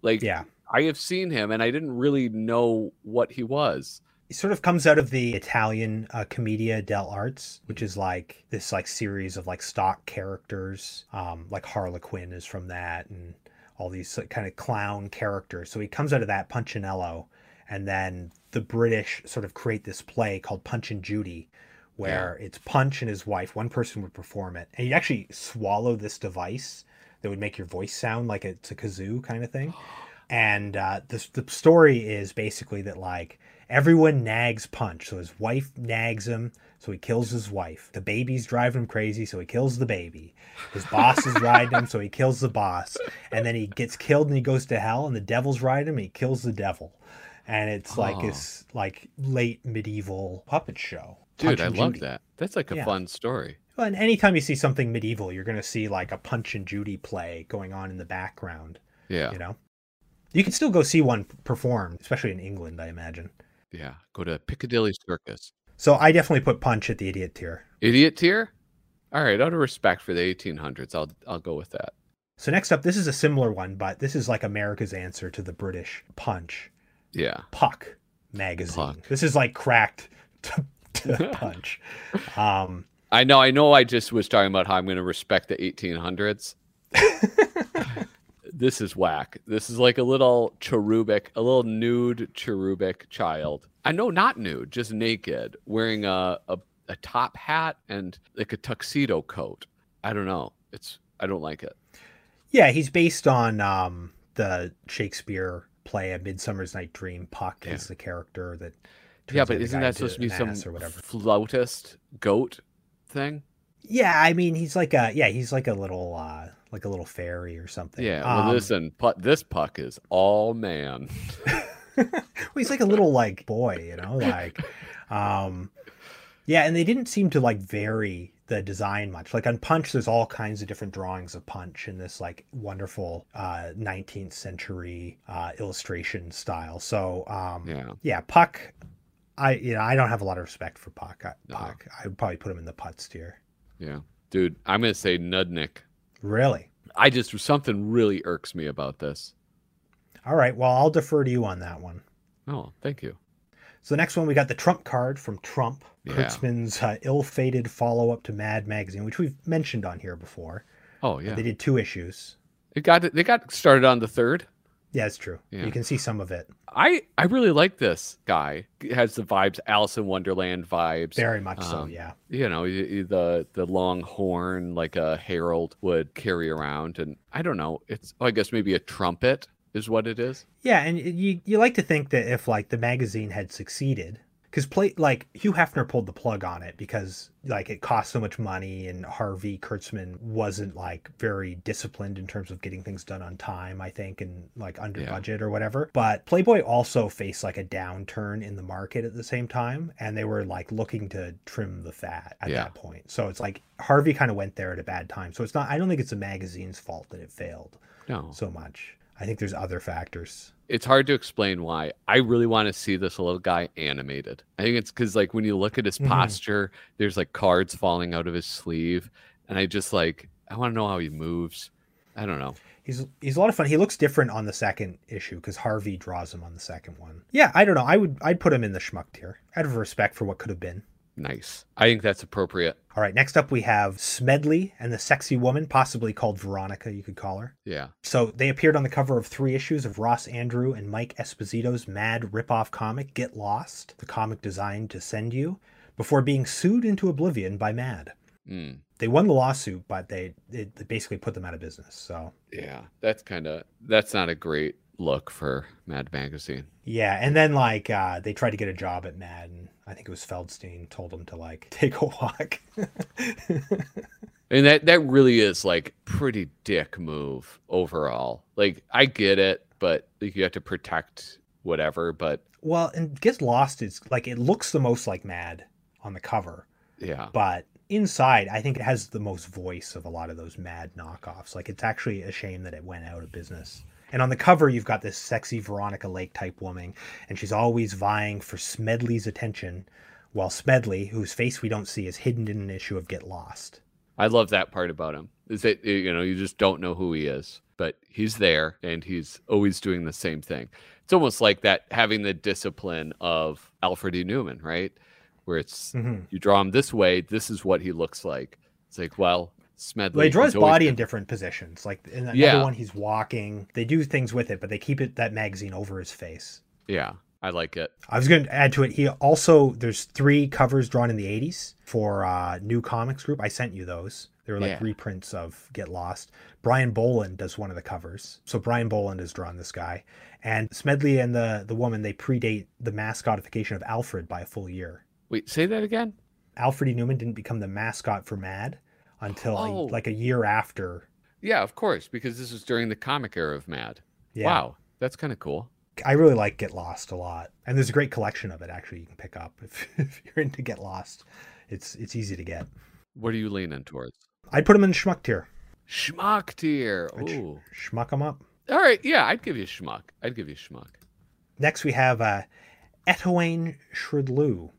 Like Yeah. I have seen him, and I didn't really know what he was. He sort of comes out of the Italian uh, Commedia dell'arte, which is like this like series of like stock characters. Um, like Harlequin is from that, and all these kind of clown characters. So he comes out of that Punchinello, and then the British sort of create this play called Punch and Judy, where it's Punch and his wife. One person would perform it, and you'd actually swallow this device that would make your voice sound like it's a kazoo kind of thing. [GASPS] And uh, the the story is basically that like everyone nags Punch, so his wife nags him, so he kills his wife. The baby's driving him crazy, so he kills the baby. His boss is riding him, so he kills the boss. And then he gets killed and he goes to hell, and the devil's riding him, and he kills the devil. And it's like Oh. this like late medieval puppet show. Dude, I and love Judy. that. That's like a Yeah. fun story. Well, and anytime you see something medieval, you're going to see like a Punch and Judy play going on in the background. Yeah. You know, you can still go see one performed, especially in England, I imagine. Yeah. Go to Piccadilly Circus. So I definitely put Punch at the idiot tier. Idiot tier? All right, out of respect for the 1800s, I'll I'll go with that. So next up, this is a similar one, but this is like America's answer to the British Punch. Yeah. Puck magazine. Puck. This is like cracked [LAUGHS] to, to [LAUGHS] Punch. Um, I know, I know. I just was talking about how I'm going to respect the 1800s. [LAUGHS] this is whack. This is like a little cherubic, a little nude cherubic child. I know, not nude, just naked, wearing a, a a top hat and like a tuxedo coat. I don't know. It's I don't like it. yeah, he's based on um, the Shakespeare play A Midsummer's Night Dream. Puck Yeah. is the character that. yeah, but isn't that supposed to be some or whatever? flautist goat thing? Yeah, I mean, he's like a yeah, he's like a little uh like a little fairy or something. Yeah. Well, Um, listen, pu- this puck is all man. [LAUGHS] well, he's like a little like boy, you know, like um yeah, and they didn't seem to like vary the design much. Like on Punch, there's all kinds of different drawings of Punch in this like wonderful uh 19th century uh illustration style. So um Yeah. yeah, Puck I you know, I don't have a lot of respect for Puck. I, No. Puck. I would probably put him in the putz tier. Yeah. Dude, I'm going to say Nudnik. Really? I just something really irks me about this. All right, well, I'll defer to you on that one. Oh, thank you. So the next one, we got the Trump card from Trump, Yeah. Kurtzman's uh, ill-fated follow-up to Mad Magazine, which we've mentioned on here before. Oh yeah. They did two issues. It got they got started on the third. Yeah, it's true. Yeah. You can see some of it. I I really like this guy. He has the vibes, Alice in Wonderland vibes. Very much so, Um, yeah. You know, the the long horn like a herald would carry around, and I don't know. It's oh, I guess maybe a trumpet is what it is. Yeah, and you you like to think that if like the magazine had succeeded, because play like Hugh Hefner pulled the plug on it because like it cost so much money and Harvey Kurtzman wasn't like very disciplined in terms of getting things done on time, I think, and like under Yeah. budget or whatever. But Playboy also faced like a downturn in the market at the same time, and they were like looking to trim the fat at Yeah. that point. So it's like Harvey kind of went there at a bad time. So it's not. I don't think it's the magazine's fault that it failed No, so much. I think there's other factors. it's hard to explain why. I really want to see this little guy animated. I think it's because like when you look at his Mhm. posture, there's like cards falling out of his sleeve, and I just like I want to know how he moves. I don't know. He's he's a lot of fun. He looks different on the second issue because Harvey draws him on the second one. Yeah, I don't know. I would I'd put him in the schmuck tier out of respect for what could have been. Nice. I think that's appropriate. All right, next up we have Smedley and the sexy woman, possibly called Veronica, you could call her. Yeah. So they appeared on the cover of three issues of Ross Andru and Mike Esposito's mad ripoff comic Get Lost, the comic designed to send you, before being sued into oblivion by Mad. Mm. They won the lawsuit, but they it, they basically put them out of business. So Yeah. That's kind of that's not a great look for Mad Magazine. Yeah, and then like uh, they tried to get a job at Mad, and I think it was Feldstein told them to like [LAUGHS] take a walk. And that that really is like pretty dick move overall. Like I get it, but like, you have to protect whatever, but well, and gets Lost is like it looks the most like Mad on the cover, yeah. but inside I think it has the most voice of a lot of those Mad knockoffs. Like it's actually a shame that it went out of business. And on the cover, you've got this sexy Veronica Lake type woman, and she's always vying for Smedley's attention, while Smedley, whose face we don't see, is hidden in an issue of Get Lost. I love that part about him. Is that you know, you just don't know who he is, but he's there and he's always doing the same thing. It's almost like that having the discipline of Alfred E. Neuman, right? Where it's Mhm. you draw him this way, this is what he looks like. It's like, well, Smedley. Well, they draw his body been- in different positions. Like in another Yeah. one, he's walking. They do things with it, but they keep it that magazine over his face. Yeah. I like it. I was going to add to it. He also there's three covers drawn in the 80s for uh, New Comics Group. I sent you those. They were like Yeah. reprints of Get Lost. Brian Bolland does one of the covers. So Brian Bolland has drawn this guy, and Smedley and the the woman they predate the mascotification of Alfred by a full year. Wait, say that again. Alfred E. Neuman didn't become the mascot for Mad until a- Oh. like a year after. Yeah, of course, because this was during the comic era of Mad. Yeah. Wow, that's kind of cool. I really like Get Lost a lot, and there's a great collection of it actually you can pick up [LAUGHS] if, if you're into Get Lost. It's it's easy to get. What are you leaning towards? I'd put him in schmuck tier. Schmuck tier. I'd sh- Ooh. schmuck him up. All right, yeah, I'd give you schmuck. I'd give you schmuck. Next, we have uh, Etaoin Shrdlu,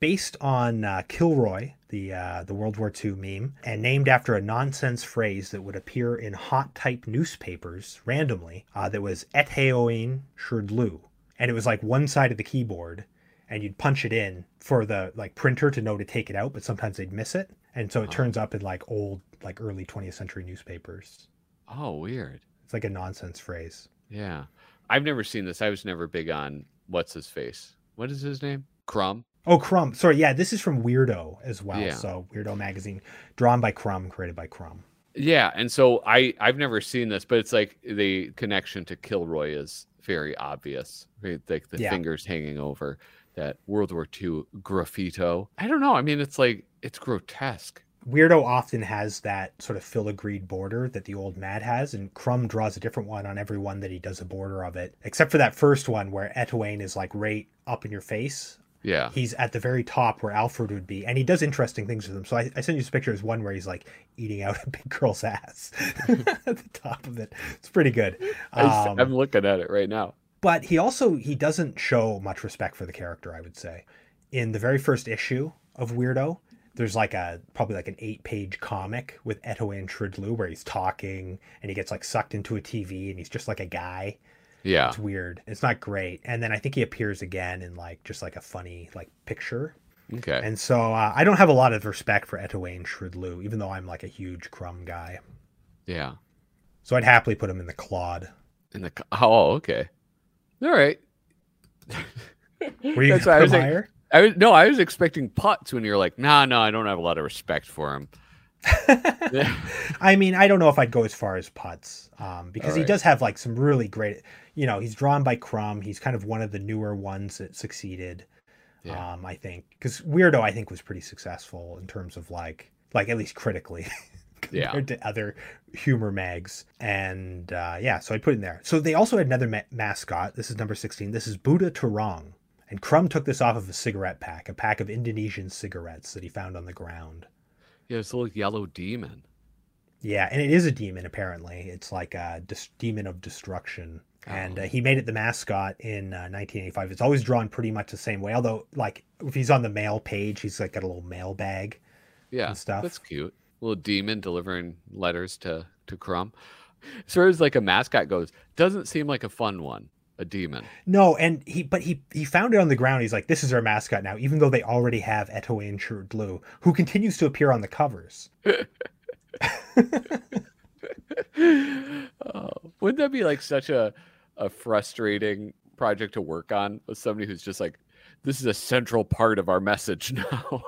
based on uh, Kilroy, the uh, the World War II meme, and named after a nonsense phrase that would appear in hot type newspapers randomly. Uh, that was Etaoin Shrdlu, and it was like one side of the keyboard, and you'd punch it in for the like printer to know to take it out, but sometimes they'd miss it, and so it turns up in like old, like early 20th century newspapers. Oh, weird. It's like a nonsense phrase. Yeah. I've never seen this. I was never big on what's his face. What is his name? Crumb. Oh, Crumb. Sorry, yeah, this is from Weirdo as well. Yeah. So Weirdo magazine, drawn by Crumb, created by Crumb. Yeah, and so I I've never seen this, but it's like the connection to Kilroy is very obvious. Right? Like the Yeah. fingers hanging over that World War II graffito. I don't know. I mean, it's like it's grotesque. Weirdo often has that sort of filigreed border that the old Mad has, and Crumb draws a different one on every one that he does a border of it, except for that first one where Etaoin is like right up in your face. Yeah. He's at the very top where Alfred would be, and he does interesting things with him. So I, I sent you this picture. There's one where he's like eating out a [LAUGHS] big girl's ass [LAUGHS] at the top of it. It's pretty good. [LAUGHS] Um, I'm looking at it right now. but he also he doesn't show much respect for the character i would say in the very first issue of weirdo there's like a probably like an eight page comic with Etaoin Shrdlu where he's talking and he gets like sucked into a tv and he's just like a guy Yeah. it's weird it's not great and then i think he appears again in like just like a funny like picture Okay. and so uh, i don't have a lot of respect for Etaoin Shrdlu even though i'm like a huge crumb guy yeah. so i'd happily put him in the clod. In the oh, okay. All right. were you That's I was higher? I was no, I was expecting putz when you're like, nah, no, I don't have a lot of respect for him. [LAUGHS] I mean, I don't know if I'd go as far as putz um, because he does have like some really great. You know, he's drawn by Crumb. He's kind of one of the newer ones that succeeded. Yeah. Um, I think because Weirdo, I think, was pretty successful in terms of like, like at least critically. [LAUGHS] Yeah. compared to other humor mags and uh, yeah so i put it in there so they also had another ma- mascot this is number 16 this is buddha Turong. and crumb took this off of a cigarette pack a pack of indonesian cigarettes that he found on the ground Yeah, it's a little yellow demon. Yeah, and it is a demon apparently. It's like a dis- demon of destruction. And uh, he made it the mascot in uh, 1985. It's always drawn pretty much the same way. Although, like, if he's on the mail page, he's like got a little mail bag. Yeah, and stuff. that's cute. little demon delivering letters to to Crumb. As far as like a mascot goes, doesn't seem like a fun one. A demon. No, and he, but he he found it on the ground. He's like, this is our mascot now, even though they already have Etaoin Shrdlu, who continues to appear on the covers. [LAUGHS] [LAUGHS] oh, wouldn't that be like such a a frustrating project to work on with somebody who's just like, this is a central part of our message [LAUGHS] now.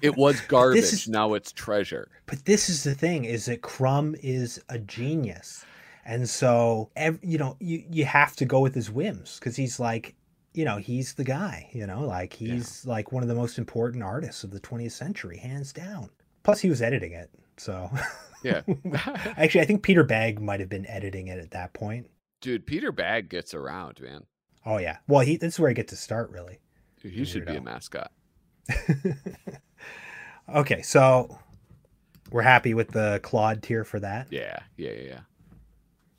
it was [LAUGHS] garbage, is- now it's treasure. But this is the thing: is that Crumb is a genius, and so ev- you know you you have to go with his whims because he's like, you know, he's the guy. You know, like he's like one of the most important artists of the 20th century, hands down. Plus, he was editing it, so Yeah. [LAUGHS] actually, I think Peter Bagge might have been editing it at that point. Dude, Peter Bagge gets around, man. Oh yeah, well, he this is where he gets to start really. Dude, he should be a mascot. [LAUGHS] Okay, so we're happy with the clod tier for that. Yeah, yeah, yeah. yeah.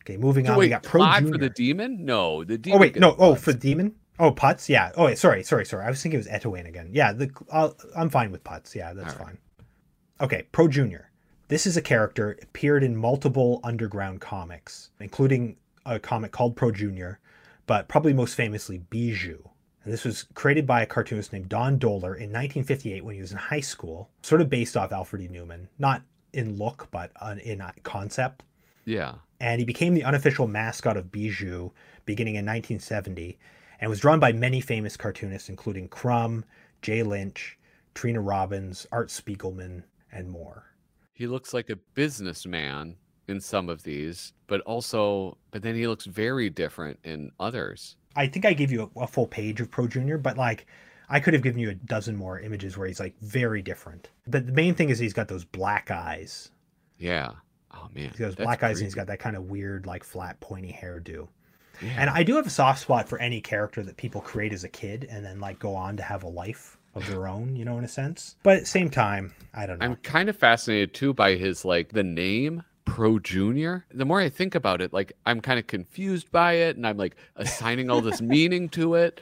Okay, moving So on. we got Pro Claude Junior. for the demon? No, the oh, oh, demon. Oh wait, no. Oh, for demon. Oh, putz. Yeah. Oh, wait, sorry, sorry, sorry. I was thinking it was Etaoin again. Yeah. The i I'm fine with putz. Yeah, that's right. fine. Okay, Pro Junior. This is a character appeared in multiple underground comics, including a comic called Pro Junior, but probably most famously Bijou. And this was created by a cartoonist named Don Dohler in 1958 when he was in high school, sort of based off Alfred E. Neuman, not in look, but in concept Yeah. and he became the unofficial mascot of Bijou beginning in 1970. and was drawn by many famous cartoonists, including Crumb, Jay Lynch, Trina Robbins, Art Spiegelman, and more. He looks like a businessman in some of these, but also, but then he looks very different in others. I think I gave you a, a full page of Pro Junior, but like I could have given you a dozen more images where he's like very different. But the main thing is he's got those black eyes. Yeah. Oh man. He's got those that's black eyes and he's got that kind of weird, like flat, pointy hairdo. Yeah. And I do have a soft spot for any character that people create as a kid and then like go on to have a life of their own, you know, in a sense. But at the same time, I don't know. I'm kind of fascinated too by his like the name Pro Junior. The more I think about it, like I'm kind of confused by it and I'm like assigning all this meaning to it.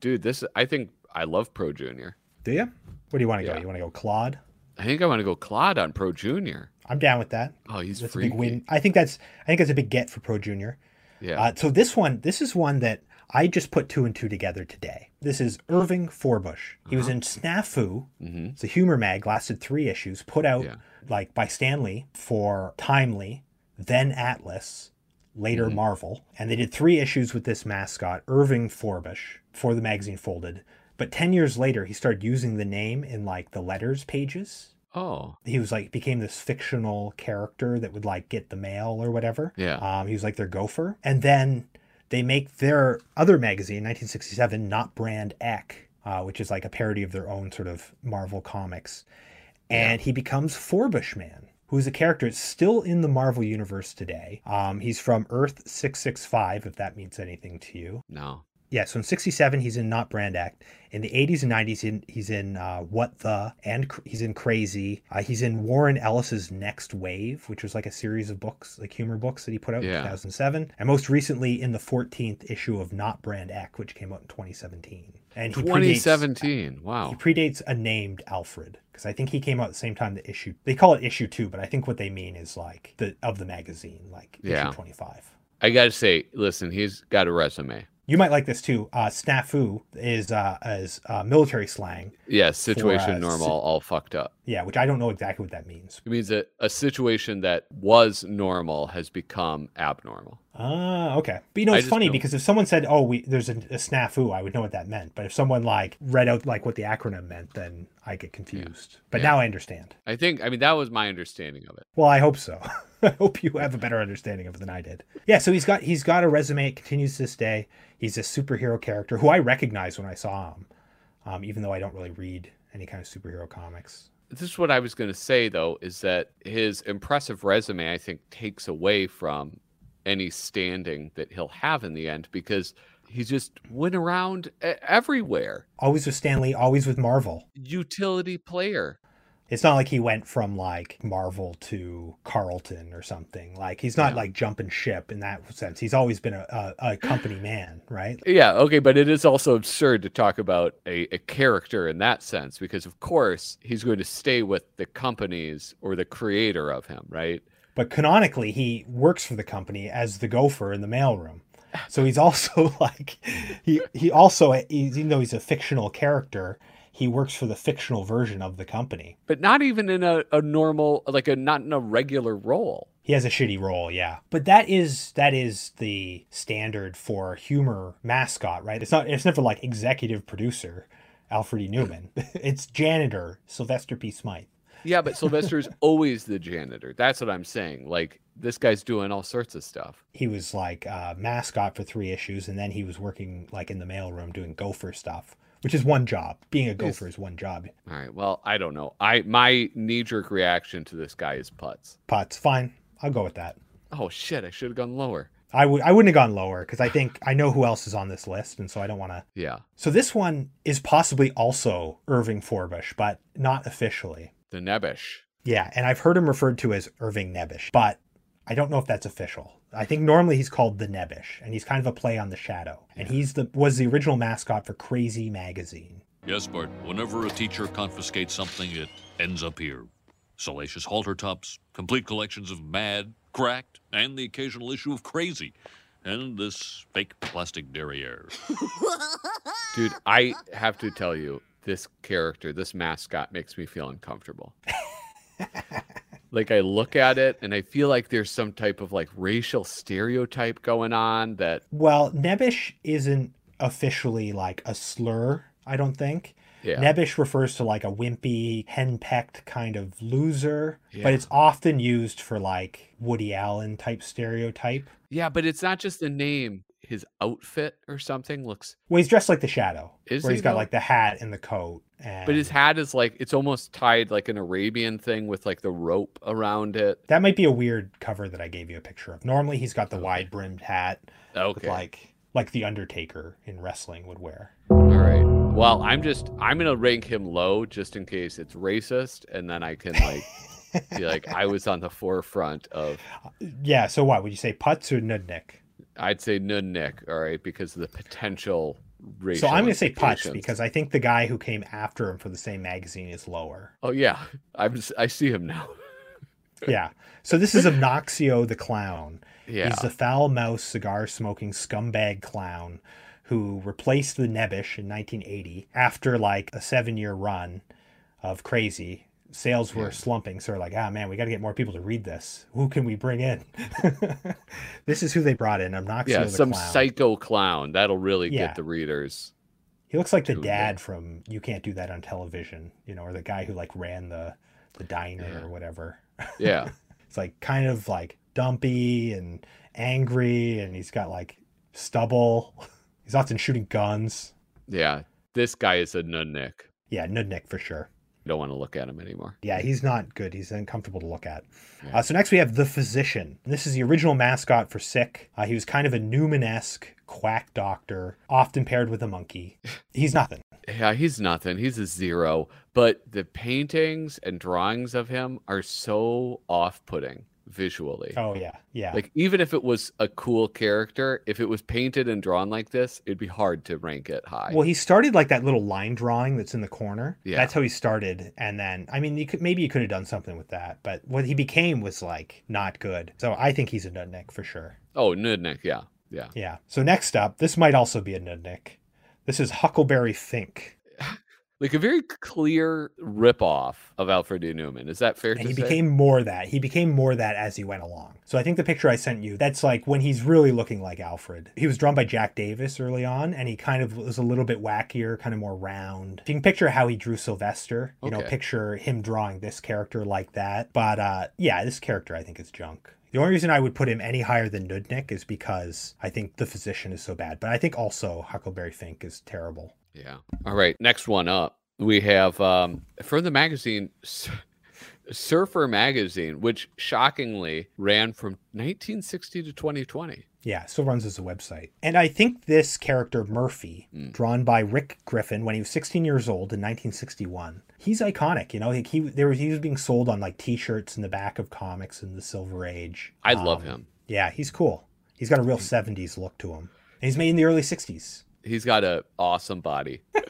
Dude, this I think I love Pro Junior. Do you? Where do you want to Yeah. go? You want to go clod? I think I want to go clod on Pro Junior. I'm down with that. Oh, he's That's freaky. a big win. I think that's I think that's a big get for Pro Junior. Yeah. Uh, so this one, this is one that I just put two and two together today. This is Irving Forbush. He was in Snafu. hmm It's a humor mag, lasted three issues, put out Yeah. Like by Stan Lee for Timely, then Atlas, later Mm-hmm. Marvel, and they did three issues with this mascot, Irving Forbush, before the magazine folded. But ten years later, he started using the name in like the letters pages. Oh. He was like became this fictional character that would like get the mail or whatever. Yeah. Um, he was like their gopher, and then they make their other magazine, 1967, Not Brand Echh, uh, which is like a parody of their own sort of Marvel comics, and he becomes Forbush Man, who is a character that's still in the Marvel universe today. Um, he's from Earth 665, if that means anything to you. No. Yeah, so in '67 he's in Not Brand Echh. In the '80s and '90s, in, he's in uh, What the and Cr- he's in Crazy. Uh, he's in Warren Ellis's Nextwave, which was like a series of books, like humor books that he put out in Yeah. 2007. 2007, and most recently in the 14th issue of Not Brand Echh, which came out in 2017. And he predates- 2017. Wow. he predates a named Alfred because I think he came out at the same time the issue. They call it issue two, but I think what they mean is like the of the magazine, like Yeah. issue 25. I got to say, listen, he's got a resume. You might like this too. Uh, snafu is uh, is uh, military slang. Yeah, situation uh, normal, si- all fucked up. Yeah, which I don't know exactly what that means. It means that a situation that was normal has become abnormal. Ah, okay. But you know, it's funny know- because if someone said, "Oh, we there's a, a snafu," I would know what that meant. But if someone like read out like what the acronym meant, then I get confused. But Yeah. now I understand. I think, I mean, that was my understanding of it. Well, I hope so. [LAUGHS] I [LAUGHS] hope you have a better understanding of it than I did. Yeah, so he's got he's got a resume. It continues to this day. He's a superhero character who I recognized when I saw him, um, even though I don't really read any kind of superhero comics. This is what I was going to say, though, is that his impressive resume, I think, takes away from any standing that he'll have in the end because he just went around everywhere. Always with Stan Lee, always with Marvel. Utility player. It's not like he went from like Marvel to Charlton or something. Like he's not Yeah. like jumping ship in that sense. He's always been a, a, a company man, right? Yeah, okay, but it is also absurd to talk about a, a character in that sense because, of course, he's going to stay with the companies or the creator of him, right? But canonically, he works for the company as the gopher in the mailroom. So he's [LAUGHS] also [LAUGHS] like he he also even though he's a fictional character, he works for the fictional version of the company. But not even in a, a normal, like a not in a regular role. He has a shitty role, yeah. But that is that is the standard for humor mascot, right? It's not it's never like executive producer Alfred E. Neuman. [LAUGHS] it's janitor Sylvester P. Smythe. Yeah, but Sylvester's [LAUGHS] always the janitor. That's what I'm saying. Like this guy's doing all sorts of stuff. He was like a mascot for three issues, and then he was working like in the mailroom doing gopher stuff, which is one job. Being a gopher is one job. All right. Well, I don't know. I my knee jerk reaction to this guy is putz. Putz, fine. I'll go with that. Oh shit! I should have gone lower. I would I wouldn't have gone lower because I think I know who else is on this list, and so I don't want to. Yeah. So this one is possibly also Irving Forbush, but not officially. The Nebbish. Yeah, and I've heard him referred to as Irving Nebbish, but I don't know if that's official. I think normally he's called the Nebbish, and he's kind of a play on the Shadow. And he's the was the original mascot for Crazy Magazine. Yes, Bart. Whenever a teacher confiscates something, it ends up here. Salacious halter tops, complete collections of Mad, Cracked, and the occasional issue of Crazy, and this fake plastic derriere. [LAUGHS] Dude, I have to tell you, this character, this mascot makes me feel uncomfortable. [LAUGHS] like I look at it and I feel like there's some type of like racial stereotype going on that Well, Nebbish isn't officially like a slur, I don't think. Yeah. Nebbish refers to like a wimpy, henpecked kind of loser, Yeah. but it's often used for like Woody Allen type stereotype. Yeah, but it's not just the name. His outfit or something looks. Well, he's dressed like the Shadow, Is where he, he's got like the hat and the coat. And But his hat is like it's almost tied like an Arabian thing with like the rope around it. that might be a weird cover that I gave you a picture of. Normally, he's got the wide brimmed hat, Okay. like like the Undertaker in wrestling would wear. All right. Well, I'm just I'm gonna rank him low just in case it's racist, and then I can like [LAUGHS] be like I was on the forefront of. Yeah. So what would you say, Putz or Nudnik? I'd say Nudnik, all right, because of the potential. So I'm going to say Putz because I think the guy who came after him for the same magazine is lower. Oh yeah, I'm I see him now. [LAUGHS] Yeah. So this is Obnoxio the clown. Yeah. He's the foul mouse cigar smoking scumbag clown who replaced the Nebbish in 1980 after like a seven year run of crazy. Sales were slumping, so like, ah man, we got to get more people to read this. Who can we bring in? [LAUGHS] this is who they brought in, Obnoxio yeah, some clown. psycho clown that'll really Yeah. get the readers. He looks like the dad from You Can't Do That on Television, you know, or the guy who like ran the the diner Yeah. or whatever. [LAUGHS] Yeah, It's like kind of like dumpy and angry, and he's got like stubble. [LAUGHS] He's often shooting guns. yeah. This guy is a Nudnik. Yeah, Nudnik for sure. Don't want to look at him anymore. Yeah, he's not good. He's uncomfortable to look at. Uh, so next we have the physician. This is the original mascot for Sick. Uh, he was kind of a Neuman-esque quack doctor, often paired with a monkey. He's nothing. Yeah, he's nothing. He's a zero. But the paintings and drawings of him are so off-putting visually. Oh yeah, yeah. Like even if it was a cool character, if it was painted and drawn like this, it'd be hard to rank it high. Well, he started like that little line drawing that's in the corner. Yeah. That's how he started. And then, I mean, you could maybe you could have done something with that, but what he became was like not good. So I think he's a Nudnik for sure. oh, Nudnik, yeah. Yeah. Yeah. So next up, this might also be a Nudnik. This is Huckleberry Fink. Like a very clear ripoff of Alfred E. Neuman. Is that fair? And he say? became more that. He became more that as he went along. So I think the picture I sent you, that's like when he's really looking like Alfred. He was drawn by Jack Davis early on, and he kind of was a little bit wackier, kind of more round. You can picture how he drew Sylvester. You know, picture him drawing this character like that. But uh, yeah, this character I think is junk. The only reason I would put him any higher than Nudnik is because I think the physician is so bad. But I think also Huckleberry Fink is terrible. Yeah. All right. Next one up. We have um, from the magazine Surfer Magazine, which shockingly ran from 1960 to 2020. Yeah, still runs as a website. And I think this character, Murphy, drawn by Rick Griffin when he was 16 years old in 1961, he's iconic. You know, he, he, there was, he was being sold on like t shirts in the back of comics in the Silver Age. I love Um, him. Yeah, he's cool. He's got a real 70s look to him. And he's made in the early 60s. He's got a awesome body. [LAUGHS]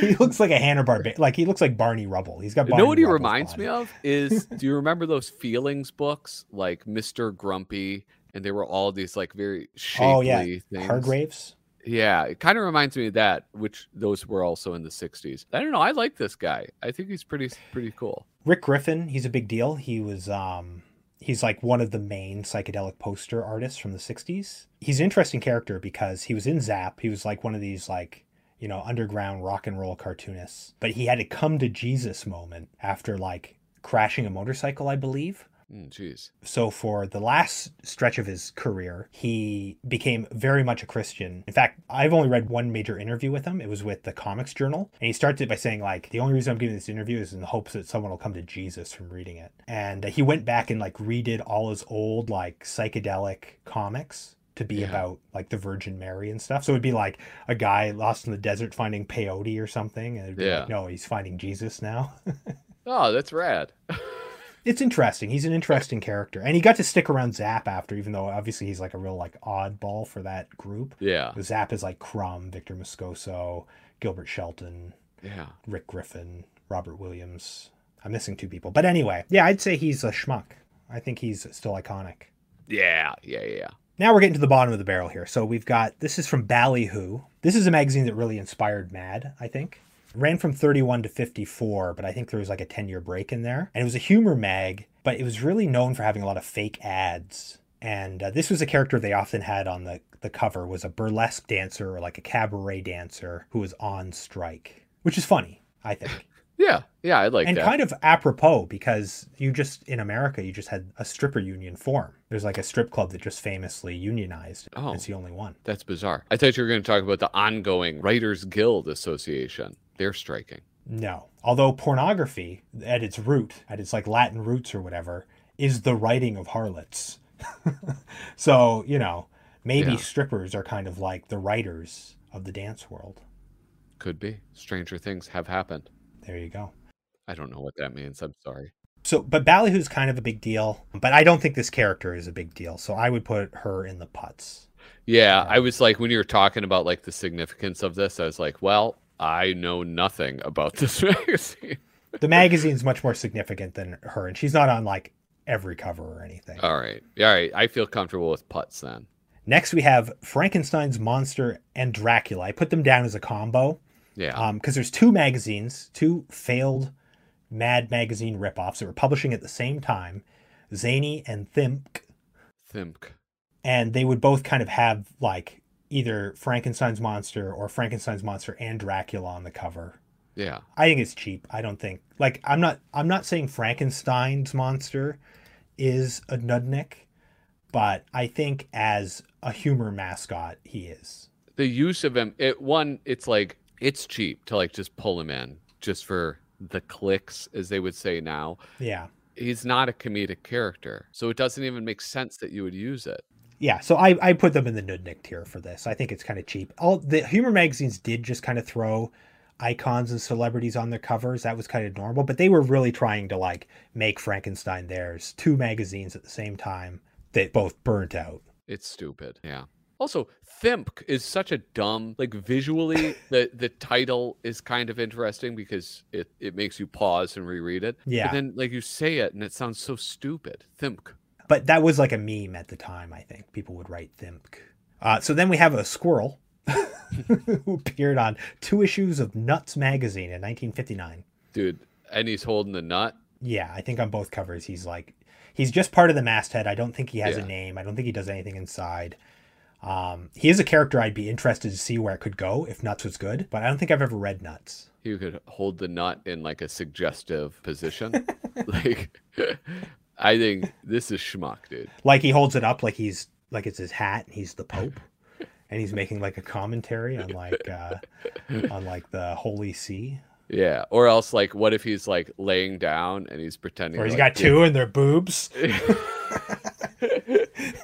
He looks like a Hanna Barbera, like he looks like Barney Rubble. He's got You Barney know what he Rubble's reminds body. me of is [LAUGHS] do you remember those feelings books like Mr. Grumpy and they were all these like very shapely Oh yeah, things. Hargreaves. Yeah, it kind of reminds me of that, which those were also in the 60s. I don't know, I like this guy. I think he's pretty pretty cool. Rick Griffin, he's a big deal. He was um he's like one of the main psychedelic poster artists from the 60s. He's an interesting character because he was in Zap. He was like one of these like, you know, underground rock and roll cartoonists. But he had a come to Jesus moment after like crashing a motorcycle, I believe. Mm, Jeez. So for the last stretch of his career, he became very much a Christian. In fact, I've only read one major interview with him. It was with the Comics Journal, and he starts it by saying like, "The only reason I'm giving this interview is in the hopes that someone will come to Jesus from reading it." And uh, he went back and like redid all his old like psychedelic comics to be Yeah. about like the Virgin Mary and stuff. So it'd be like a guy lost in the desert finding peyote or something, and it'd be Yeah. like, no, he's finding Jesus now. [LAUGHS] Oh, that's rad. [LAUGHS] it's interesting. He's an interesting character, and he got to stick around Zap after, even though obviously he's like a real like oddball for that group. Yeah. Zap is like Crumb, Victor Moscoso, Gilbert Shelton, Yeah. Rick Griffin, Robert Williams. I'm missing two people, but anyway, yeah, I'd say he's a schmuck. I think he's still iconic. Yeah, yeah, yeah. Now we're getting to the bottom of the barrel here. So we've got this is from Ballyhoo. This is a magazine that really inspired Mad, I think. Ran from 31 to 54, but I think there was like a 10 year break in there. And it was a humor mag, but it was really known for having a lot of fake ads And uh, this was a character they often had on the, the cover was a burlesque dancer or like a cabaret dancer who was on strike, which is funny, I think. [LAUGHS] Yeah, yeah, I like that. and that. kind of apropos because you just in America you just had a stripper union form. There's like a strip club that just famously unionized. Oh. It's the only one. That's bizarre. I thought you were going to talk about the ongoing Writers Guild Association. They're striking. No. Although pornography at its root, at its like Latin roots or whatever, is the writing of harlots. [LAUGHS] so, you know, maybe Yeah. strippers are kind of like the writers of the dance world. Could be. Stranger things have happened. There you go. I don't know what that means. I'm sorry. So, but Ballyhoo's kind of a big deal, but I don't think this character is a big deal. So I would put her in the putz. Yeah, I was like, when you were talking about like the significance of this, I was like, well, I know nothing about this [LAUGHS] magazine. The magazine's much more significant than her, and she's not on like every cover or anything. All right. All right. I feel comfortable with putz then. Next, we have Frankenstein's Monster and Dracula. I put them down as a combo. Yeah. Um, because there's two magazines, two failed Mad magazine ripoffs that were publishing at the same time, Zany and Thimk, Thimk. and they would both kind of have like either Frankenstein's monster or Frankenstein's monster and Dracula on the cover. Yeah. I think it's cheap. I don't think like I'm not I'm not saying Frankenstein's monster is a nudnik, but I think as a humor mascot he is. The use of him, it one, it's like it's cheap to like just pull him in just for the clicks, as they would say now. Yeah. He's not a comedic character, so it doesn't even make sense that you would use it. Yeah, so I, I put them in the Nudnik tier for this. I think it's kind of cheap. All the humor magazines did just kind of throw icons and celebrities on their covers. That was kind of normal, but they were really trying to like make Frankenstein theirs. Two magazines at the same time that both burnt out. It's stupid. Yeah. Also, Thimk is such a dumb like visually [LAUGHS] the the title is kind of interesting because it it makes you pause and reread it. Yeah. But then like you say it and it sounds so stupid. Thimk. But that was like a meme at the time, I think. People would write Thimk. Uh, so then we have a squirrel [LAUGHS] who appeared on two issues of Nuts magazine in 1959. Dude, and he's holding the nut. Yeah, I think on both covers he's like he's just part of the masthead. I don't think he has Yeah. a name. I don't think he does anything inside. Um, he is a character I'd be interested to see where it could go if Nuts was good, but I don't think I've ever read Nuts. He could hold the nut in like a suggestive position. [LAUGHS] like I think this is schmuck, dude. Like he holds it up like he's like it's his hat and he's the Pope. [LAUGHS] And he's making like a commentary on like uh on like the Holy See. Yeah. Or else like what if he's like laying down and he's pretending Or he's like, got two and they're boobs. [LAUGHS]